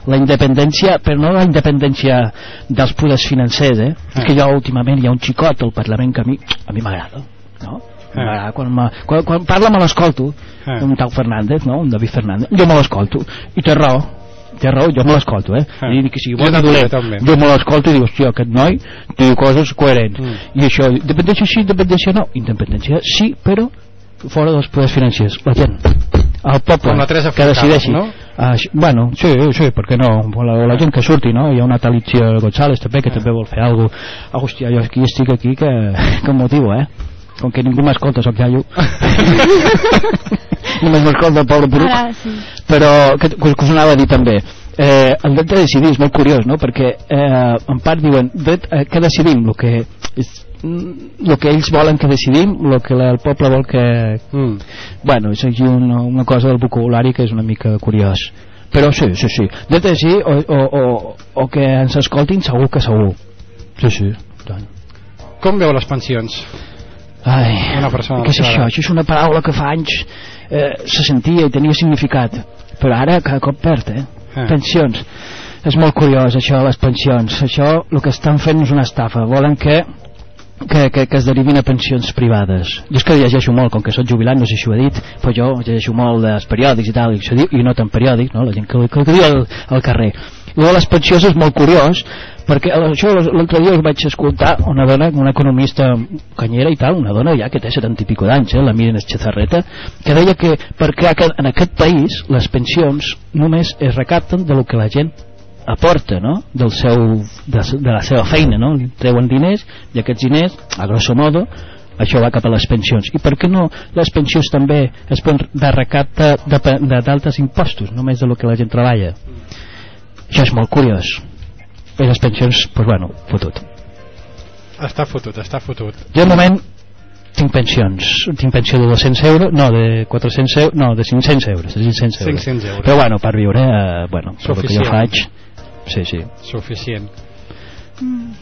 La independència, però no la independència dels poders financers, eh? És que jo últimament hi ha un xicot al Parlament que a mi a mi m'agrada, no? M'agrada, quan, quan, quan parla me l'escolto, un tal Fernández, no? Un David Fernández, jo me l'escolto, i té raó, té raó, jo me l'escolto, eh? I dic que sigui Jo bon dolent, també. jo me l'escolto i dic, hòstia, aquest noi diu coses coherents. I això, independència sí, independència no. Independència sí, però fora dels poders financers. La gent, el poble, Com la Teresa que decideixi. no? Ah, sí, bueno, sí, sí, per què no? La, la gent que surti, no? Hi ha una Talicia González també que també vol fer alguna cosa. Ah, hòstia, jo aquí estic aquí que, que motivo, eh? Com que ningú m'escolta, sóc iaio. Només m'escolta el pobre poruc Ara, sí. però que, que, us anava a dir també eh, el dret a decidir és molt curiós no? perquè eh, en part diuen dret, eh, que decidim el que és, mm, el que ells volen que decidim el que la, el poble vol que mm. bueno, és aquí una, una cosa del vocabulari que és una mica curiós però sí, sí, sí dret a decidir o, o, o, o que ens escoltin segur que segur sí, sí, tant Com veu les pensions? Ai, Una persona què és això? Això és una paraula que fa anys eh, se sentia i tenia significat però ara cada cop perd, eh? Eh. Pensions. És molt curiós això, les pensions. Això el que estan fent és una estafa. Volen que que, que, que es derivin a pensions privades jo és que llegeixo molt, com que soc jubilat no sé si ho he dit, però jo llegeixo molt dels periòdics i tal, i, i no tan periòdics no? la gent que, que, que diu al, al carrer i llavors les pensions és molt curiós perquè això l'altre dia us vaig escoltar una dona, una economista canyera i tal, una dona ja que té 70 i pico d'anys, eh, la Miren Echezarreta que deia que perquè en aquest país les pensions només es recapten de lo que la gent aporta no? del seu, de, de la seva feina no? treuen diners i aquests diners a grosso modo això va cap a les pensions i per què no les pensions també es poden de recaptar d'altres impostos només de lo que la gent treballa això és molt curiós i les pensions, doncs bueno, fotut Està fotut, està fotut. jo de moment tinc pensions tinc pensió de 200 euros no, de 400 euros, no, de 500 euros de 500 euros, 500 euros. però bueno, per viure eh, bueno, per el que jo faig sí, sí, Suficient.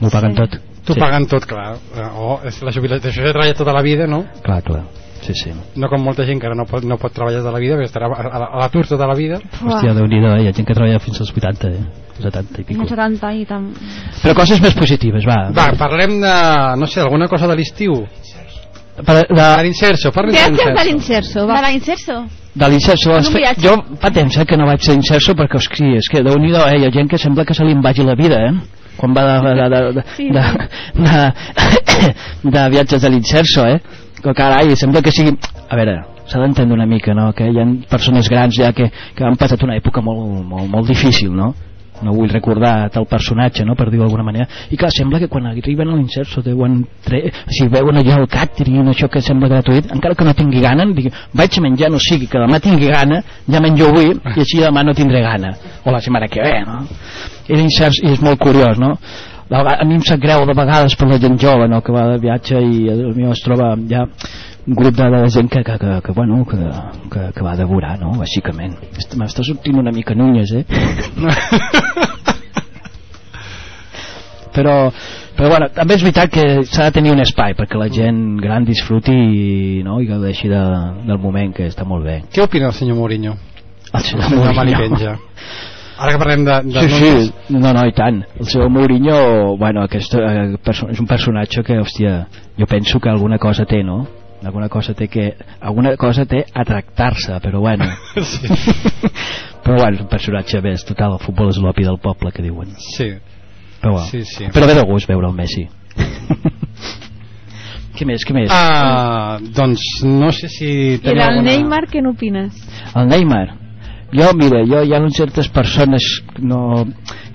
m'ho paguen tot T'ho sí. paguen tot, clar. Eh, Oh, és la jubilació això ja treballa tota la vida, no? clar, clar, sí, sí No com molta gent que ara no pot, no pot treballar tota la vida, perquè estarà a, a, a l'atur tota la vida. Hòstia, déu nhi eh? hi ha gent que treballa fins als 80, eh? 70 i pico. Fins 70 i tam... Però coses més positives, va. Va, parlem de, no sé, alguna cosa de l'estiu. Per, de, De l'inserso, parlem de Viatges de l'inserso. l'inserso, va. De de l'inserso. fet- viatge. Jo fa temps eh, que no vaig ser inserso perquè, hosti, és que déu nhi eh? Hi ha gent que sembla que se li en vagi la vida, eh? Quan va de, de, de, de, Sí, de, de, de viatges de l'inserso, eh? Que carai, sembla que sigui... A veure, s'ha d'entendre una mica, no? Que hi ha persones grans ja que, que han passat una època molt, molt, molt difícil, no? no vull recordar tal personatge, no? per dir-ho d'alguna manera, i clar, sembla que quan arriben a l'inserso deuen tre... si veuen allò el càtering, això que sembla gratuït, encara que no tingui gana, dic, vaig menjar, no sigui que demà tingui gana, ja menjo avui, i així demà no tindré gana, o la setmana que ve, no? I l'inserso, i és molt curiós, no? A mi em sap greu de vegades per la gent jove, no?, que va de viatge i potser es troba ja un grup de, de gent que, que, que, que bueno, que, que, que va devorar, no?, bàsicament. Est- M'està sortint una mica nunyes, eh? però, però bueno, també és veritat que s'ha de tenir un espai perquè la gent gran disfruti i, no, i gaudeixi de, del moment que està molt bé Què opina el senyor Mourinho? el senyor senyor Mourinho. Ara que parlem de, de sí, sí, no, no, i tant el senyor Mourinho, bueno, aquest, eh, és un personatge que, hòstia, jo penso que alguna cosa té, no? alguna cosa té que alguna cosa té a tractar-se però bueno sí. però bueno, és un personatge més total, el futbol és l'opi del poble que diuen sí. però, bueno. Sí, sí. però ve de gust veure el Messi què més, què més? Ah, doncs no sé si I teniu del alguna... Neymar, què n'opines? el Neymar jo, mira, jo hi ha certes persones no,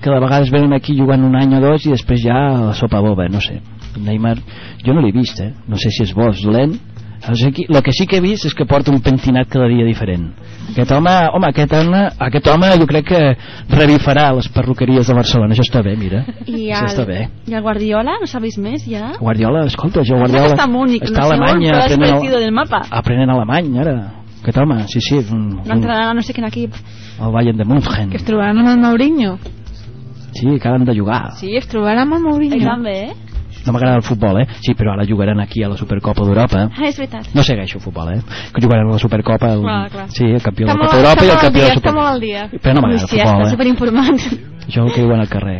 que de vegades venen aquí jugant un any o dos i després ja a la sopa boba, no sé. Neymar, jo no l'he vist, eh? no sé si és bo, és dolent. O sigui, el que sí que he vist és que porta un pentinat cada dia diferent. Aquest home, home, aquest home, aquest home jo crec que revifarà les perruqueries de Barcelona. Això està bé, mira. I això el, està bé. I el Guardiola, no s'ha vist més ja? Guardiola, escolta, jo Guardiola està a Múnich, està no a sé Alemanya on, però aprenent, desaparecido del mapa. aprenent alemany ara aquest home, sí, sí és un, un, L'entrarà no sé quin equip. el Bayern de München Que es trobaran amb el Mourinho. sí, acaben de jugar Sí, es trobaran amb el Mourinho. I també, eh? no m'agrada el futbol, eh? Sí, però ara jugaran aquí a la Supercopa d'Europa. Ah, és veritat. No segueixo el futbol, eh? Que jugaran a la Supercopa, el, Clar, clar. sí, el campió de Està la Copa d'Europa i el està campió de la està molt al Super... dia. Però no m'agrada el futbol, està eh? superinformat. Jo el que diuen al carrer.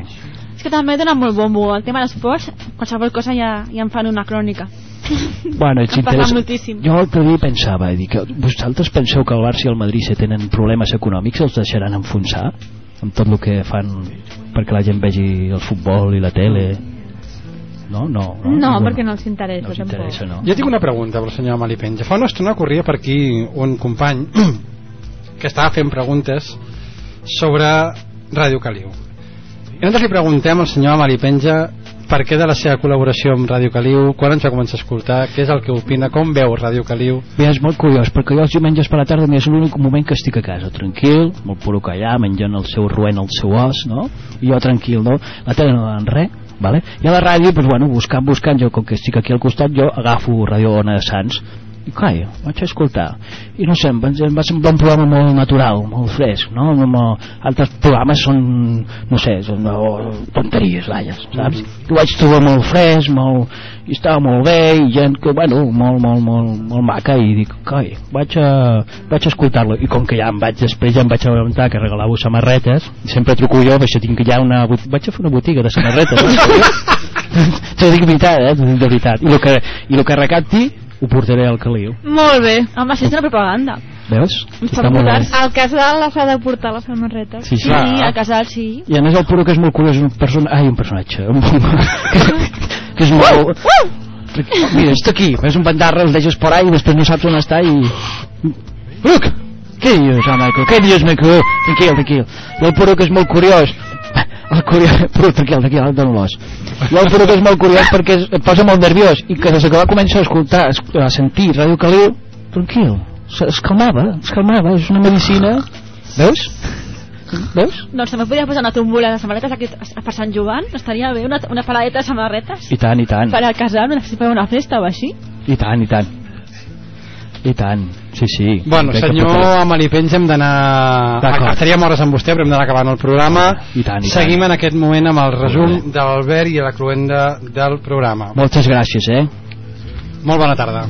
És que també donen molt bombo. El tema dels esports, qualsevol cosa ja, ja em fan una crònica. Bueno, passa interessa... moltíssim. Jo l'altre dia pensava, dic, que vosaltres penseu que el Barça i el Madrid si tenen problemes econòmics els deixaran enfonsar amb tot el que fan perquè la gent vegi el futbol i la tele no? No, no, No, Bueno, perquè no els interessa, no els tampoc. interessa, no. Jo tinc una pregunta per la senyora Malipenja. Fa una estona corria per aquí un company que estava fent preguntes sobre Ràdio Caliu. I nosaltres li preguntem al senyor Malipenja per què de la seva col·laboració amb Ràdio Caliu, quan ens va començar a escoltar, què és el que opina, com veu Ràdio Caliu. Mira, és molt curiós, perquè jo els diumenges per la tarda és l'únic moment que estic a casa, tranquil, molt puro callar, menjant el seu ruent, el seu os, no? I jo tranquil, no? La tele no en res, vale? I a la ràdio, doncs, bueno, buscant, buscant, jo com que estic aquí al costat, jo agafo Ràdio Ona de Sants, coi, vaig escoltar i no sé, em va, em va semblar un programa molt natural, molt fresc no? no, no altres programes són no sé, són no, tonteries vaja, saps? i ho vaig trobar molt fresc molt, i estava molt bé i gent que, bueno, molt, molt, molt, molt maca i dic, coi, vaig a, vaig a escoltar-lo i com que ja em vaig després ja em vaig aventar que regalava samarretes i sempre truco jo, perquè tinc ja una vaig a fer una botiga de samarretes t'ho dic veritat, eh? De veritat i el que, i el que recapti ho portaré al caliu Molt bé. Home, això és una propaganda. veus? Està molt bé Al casal les ha de portar la samarreta. Sí, sí. Sí, a casal sí. i a més el puro que és molt curiós és un persona... ai, un personatge un... que és molt mira, està aquí, és un bandarra el deixes por ahí i després no saps on està i Luc, què dius, Amico? Què dius, Mico? Tranquil, tranquil. I el puro que és molt curiós el curiós, però tranquil, tranquil, ara et dono l'os. I el puro que és molt curiós perquè es, et posa molt nerviós i que des que va començar a escoltar, a a sentir Ràdio Caliu, tranquil, es, es calmava, es calmava, és una medicina, veus? Veus? Doncs també podria posar una tombola de samarretes aquí per Sant Joan. Estaria bé, una, una paradeta de samarretes. I tant, i tant. Per al casal, si per una festa o així. I tant, i tant. I tant, sí, sí. Bueno, senyor Amalipenja, hem d'anar... D'acord. Estaríem hores amb vostè, però hem d'anar acabant el programa. I tant, i tant. Seguim en aquest moment amb el resum de l'Albert i la cluenda del programa. Moltes gràcies, eh? Molt bona tarda.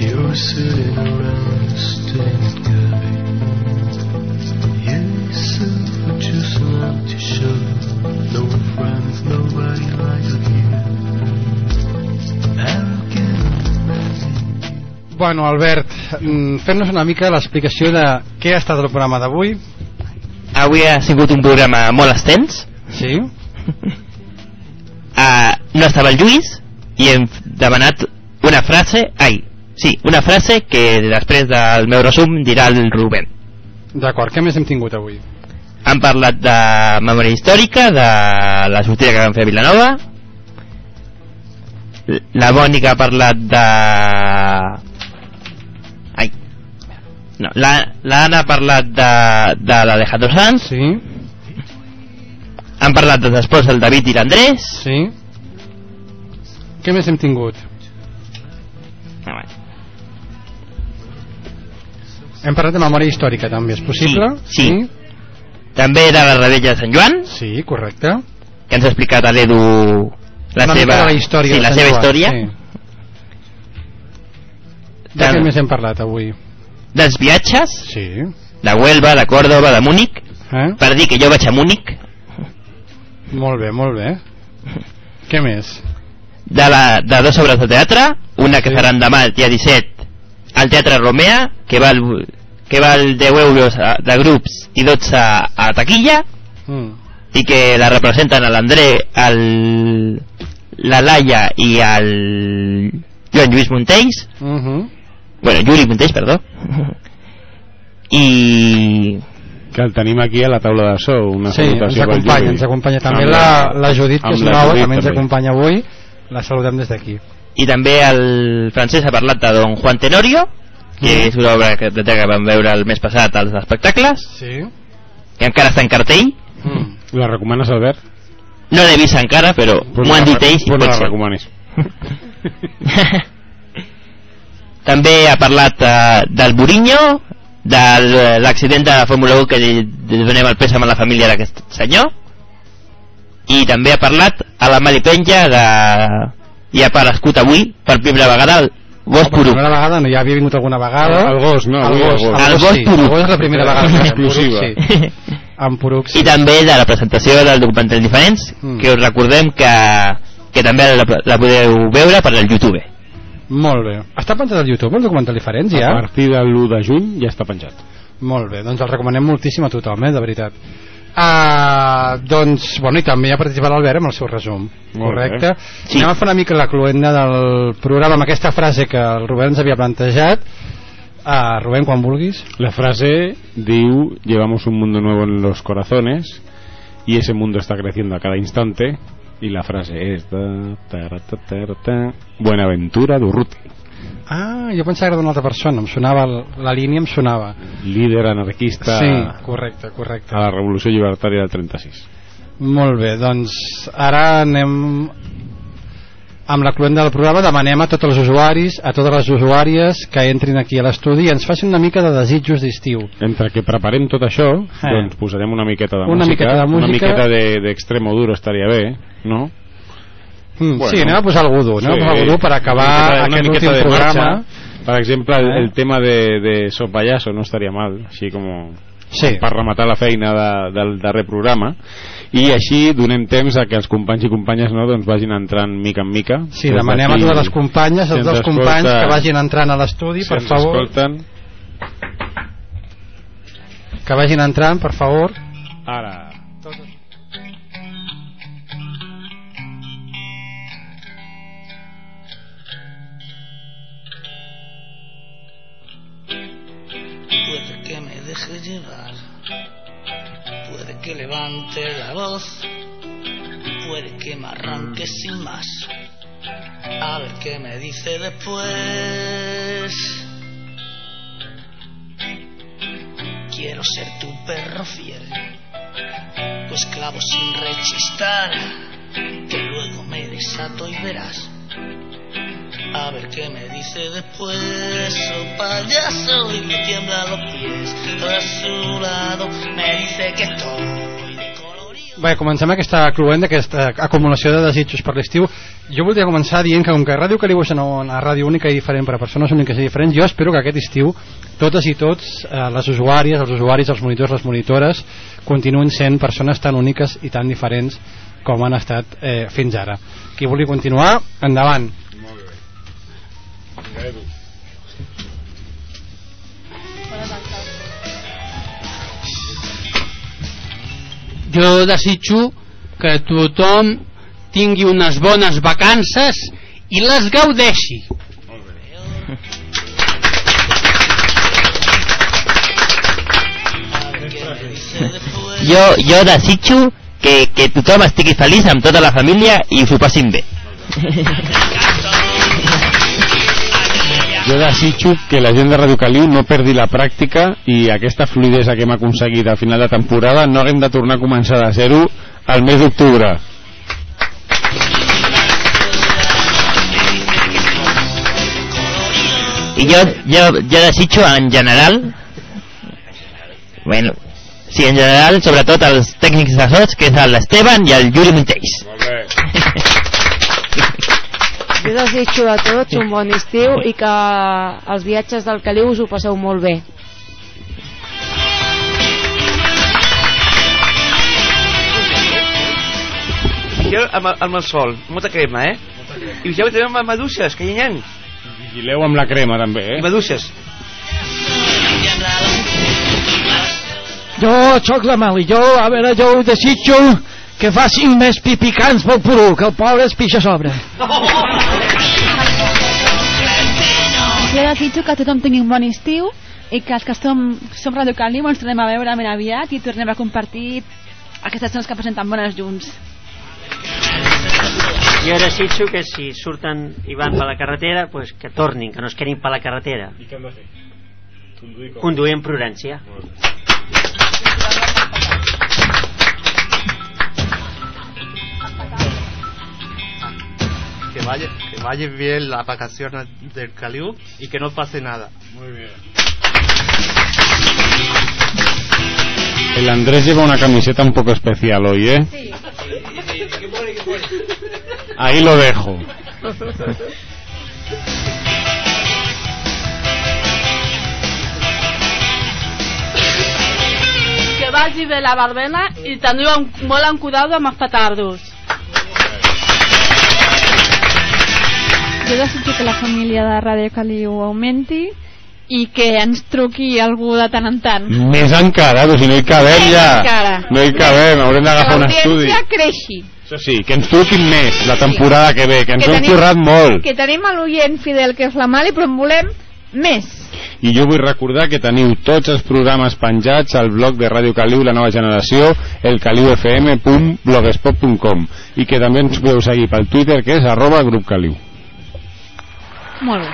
You're sitting around staring at me. Yourself are just not to show. Bueno, Albert, mm, fem-nos una mica l'explicació de què ha estat el programa d'avui. Avui ha sigut un programa molt extens. Sí. Uh, no estava el Lluís i hem demanat una frase... Ai, sí, una frase que després del meu resum dirà el Rubén. D'acord, què més hem tingut avui? Han parlat de memòria històrica, de la sortida que vam fer a Vilanova. La Mònica ha parlat de... No, la, la Anna ha parlat de, de l'Alejandro Sanz. Sí. Han parlat dels esports del David i l'Andrés. Sí. Què més hem tingut? Ah, Hem parlat de memòria històrica, també, és possible? Sí, sí. També de la Rebella de Sant Joan. Sí, correcte. Que ens ha explicat a l'Edu la Una seva, de la història sí, de la seva Joan, història. Sí. De què més hem parlat avui? Dels viatges. Sí. De Huelva, de Còrdoba, de Múnich. Eh? Per dir que jo vaig a Múnich. Molt bé, molt bé. Què més? de, la, de dues obres de teatre, una que faran demà el dia 17 al Teatre Romea, que val, que val 10 euros a- de grups i 12 a, a taquilla, Mm. i que la representen a l'André, la Laia i el Joan Lluís Montells, Mhm. Bueno, Juli Montells, perdó, i que el tenim aquí a la taula de so una Sí, ens acompanya, ens acompanya també Amb la, la Judit, que és nova, també ens acompanya avui. La saludem des d'aquí. i també el francès ha parlat de Don Juan Tenorio que és una obra que, que vam veure el mes passat als espectacles Sí. que encara està en cartell La recomanes, Albert? no l'he vist encara però Pues m'ho han dit ells i pot la ser. també ha parlat eh, del Burinho de l'accident de la Fórmula 1 que li, donem el pèsam a la família d'aquest senyor i també ha parlat a la Malipenja de i ha aparegut avui per primera vegada el gos Per poruc primera vegada, no, ja havia vingut alguna vegada. El gos, no, El avui gos, el gos. el El gos, gos sí. El gos és la primera vegada. Exclusiva. El sí. En poruc, sí. i també de la presentació del documental Diferents Mm. que us recordem que, que també la, la podeu veure per al YouTube Molt bé. Està penjat al YouTube el documental diferents ja? A partir de l'1 de juny ja està penjat. Molt bé, doncs el recomanem moltíssim a tothom, eh, de veritat. Uh, doncs, bueno, i també ha participat l'Albert amb el seu resum, Molt correcte? bé. Sí. Anem a fer una mica la cluenda del programa amb aquesta frase que el Rubén ens havia plantejat. Uh, Rubén, quan vulguis. La frase diu, llevamos un mundo nuevo en los corazones y ese mundo está creciendo a cada instante y la frase es ta, ta, ta, ta, ta, Buenaventura Durruti, Ah, jo pensava que era d'una altra persona, em sonava, el- la línia em sonava. líder anarquista Sí, correcte, correcte. a la revolució llibertària del 36. Molt bé, doncs ara anem amb la cluenda del programa demanem a tots els usuaris, a totes les usuàries que entrin aquí a l'estudi i ens facin una mica de desitjos d'estiu. Entre que preparem tot això, Eh. doncs posarem una miqueta de Una música, miqueta de una música. miqueta de- d'extremo duro estaria bé, no? Mm, sí, anem a posar algú dur, a posar algú dur per acabar Una miqueta- una aquest miqueta últim de programa. marxa. Per exemple, el, Eh? el tema de, de So Payaso no estaria mal, així com Sí. per rematar la feina de, del darrer programa i així donem temps a que els companys i companyes no, doncs vagin entrant mica en mica Sí, demanem a totes les companyes, si ens dos companys escolta- que vagin entrant a l'estudi, si per favor. escolten Que vagin entrant, per favor. ara levante la voz, puede que me arranque sin más. A ver qué me dice después. Quiero ser tu perro fiel, tu esclavo sin rechistar, que luego me desato y verás. A ver qué me dice después, oh payaso, y me tiembla los pies. A su lado me dice que estoy Bé, comencem aquesta cluenda, aquesta acumulació de desitjos per l'estiu. Jo voldria començar dient que com que Ràdio Caliu és una ràdio única i diferent per a persones úniques i diferents, jo espero que aquest estiu totes i tots, eh, les usuàries, els usuaris, els monitors, les monitores, continuïn sent persones tan úniques i tan diferents com han estat eh, fins ara. Qui vulgui continuar, endavant. Jo desitjo que tothom tingui unes bones vacances i les gaudeixi. jo, jo desitjo que, que tothom estigui feliç amb tota la família i s'ho passin bé jo desitjo que la gent de Radio Caliu no perdi la pràctica i aquesta fluidesa que hem aconseguit al final de temporada no haguem de tornar a començar de zero al mes d'octubre. I jo, jo, jo desitjo en general bueno sí, en general, sobretot els tècnics d'assòs que és l'Esteban i el Juli Montells Jo desitjo a tots un bon estiu i que els viatges del Caliu us ho passeu molt bé. Jo amb, el- amb el sol, molta crema, eh? I vigileu també amb les meduses, que hi ha. Vigileu amb la crema, també, eh? I meduses. Jo sóc la Mali, jo, a veure, jo desitjo que facin més pipicants pel Perú, que el pobre es pixa a sobre. Jo desitjo que tothom tingui un bon estiu i que els que som, som Radio Caliu ens tornem a veure ben aviat i tornem a compartir aquestes cançons que presenten bones junts. Jo desitjo que si surten i van per la carretera, pues que tornin, que no es quedin per la carretera. I què hem de fer? Conduir com? Conduir amb prudència. Que vaya, que vaya bien la vacación del Caliú y que no pase nada. Muy bien. El Andrés lleva una camiseta un poco especial hoy, ¿eh? Sí. Ahí lo dejo. Que vagi bé la barbena i teniu en, molt en cuidado amb els petardos. Jo desitjo que la família de Ràdio Caliu augmenti i que ens truqui algú de tant en tant. Més encara, doncs si no hi cabem Més ja. encara. No hi cabem, haurem d'agafar un estudi. L'audiència creixi. Això sí, que ens truquin més la temporada que ve, que ens Que hem tenim- currat molt. Que tenim a l'oient fidel que és la Mali, però en volem més. I jo vull recordar que teniu tots els programes penjats al blog de Ràdio Caliu, la nova generació, elcaliufm.blogspot.com i que també ens podeu seguir pel Twitter, que és arroba grup Caliu. Molt bé.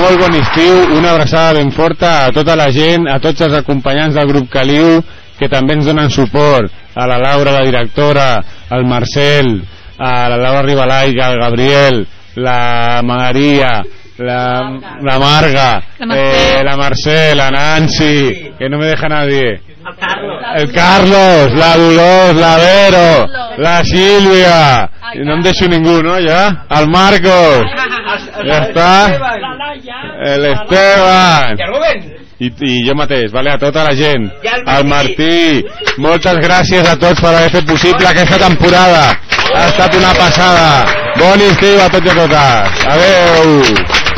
Molt bon estiu, una abraçada ben forta a tota la gent, a tots els acompanyants del grup Caliu, que també ens donen suport, a la Laura, la directora, al Marcel, a la Laura Ribalaiga, al Gabriel, la Maria, la, la Marga, La Mercè. eh, la Mercè, la Nancy, que no me deja nadie. El Carlos, la Dolors, la Vero, la Sílvia, i no em deixo ningú, no, ja? El Marcos, ja està, el Esteban, i, i jo mateix, vale? a tota la gent, al Martí, moltes gràcies a tots per haver fet possible aquesta temporada, ha estat una passada, bon estiu a tots i a totes, adeu!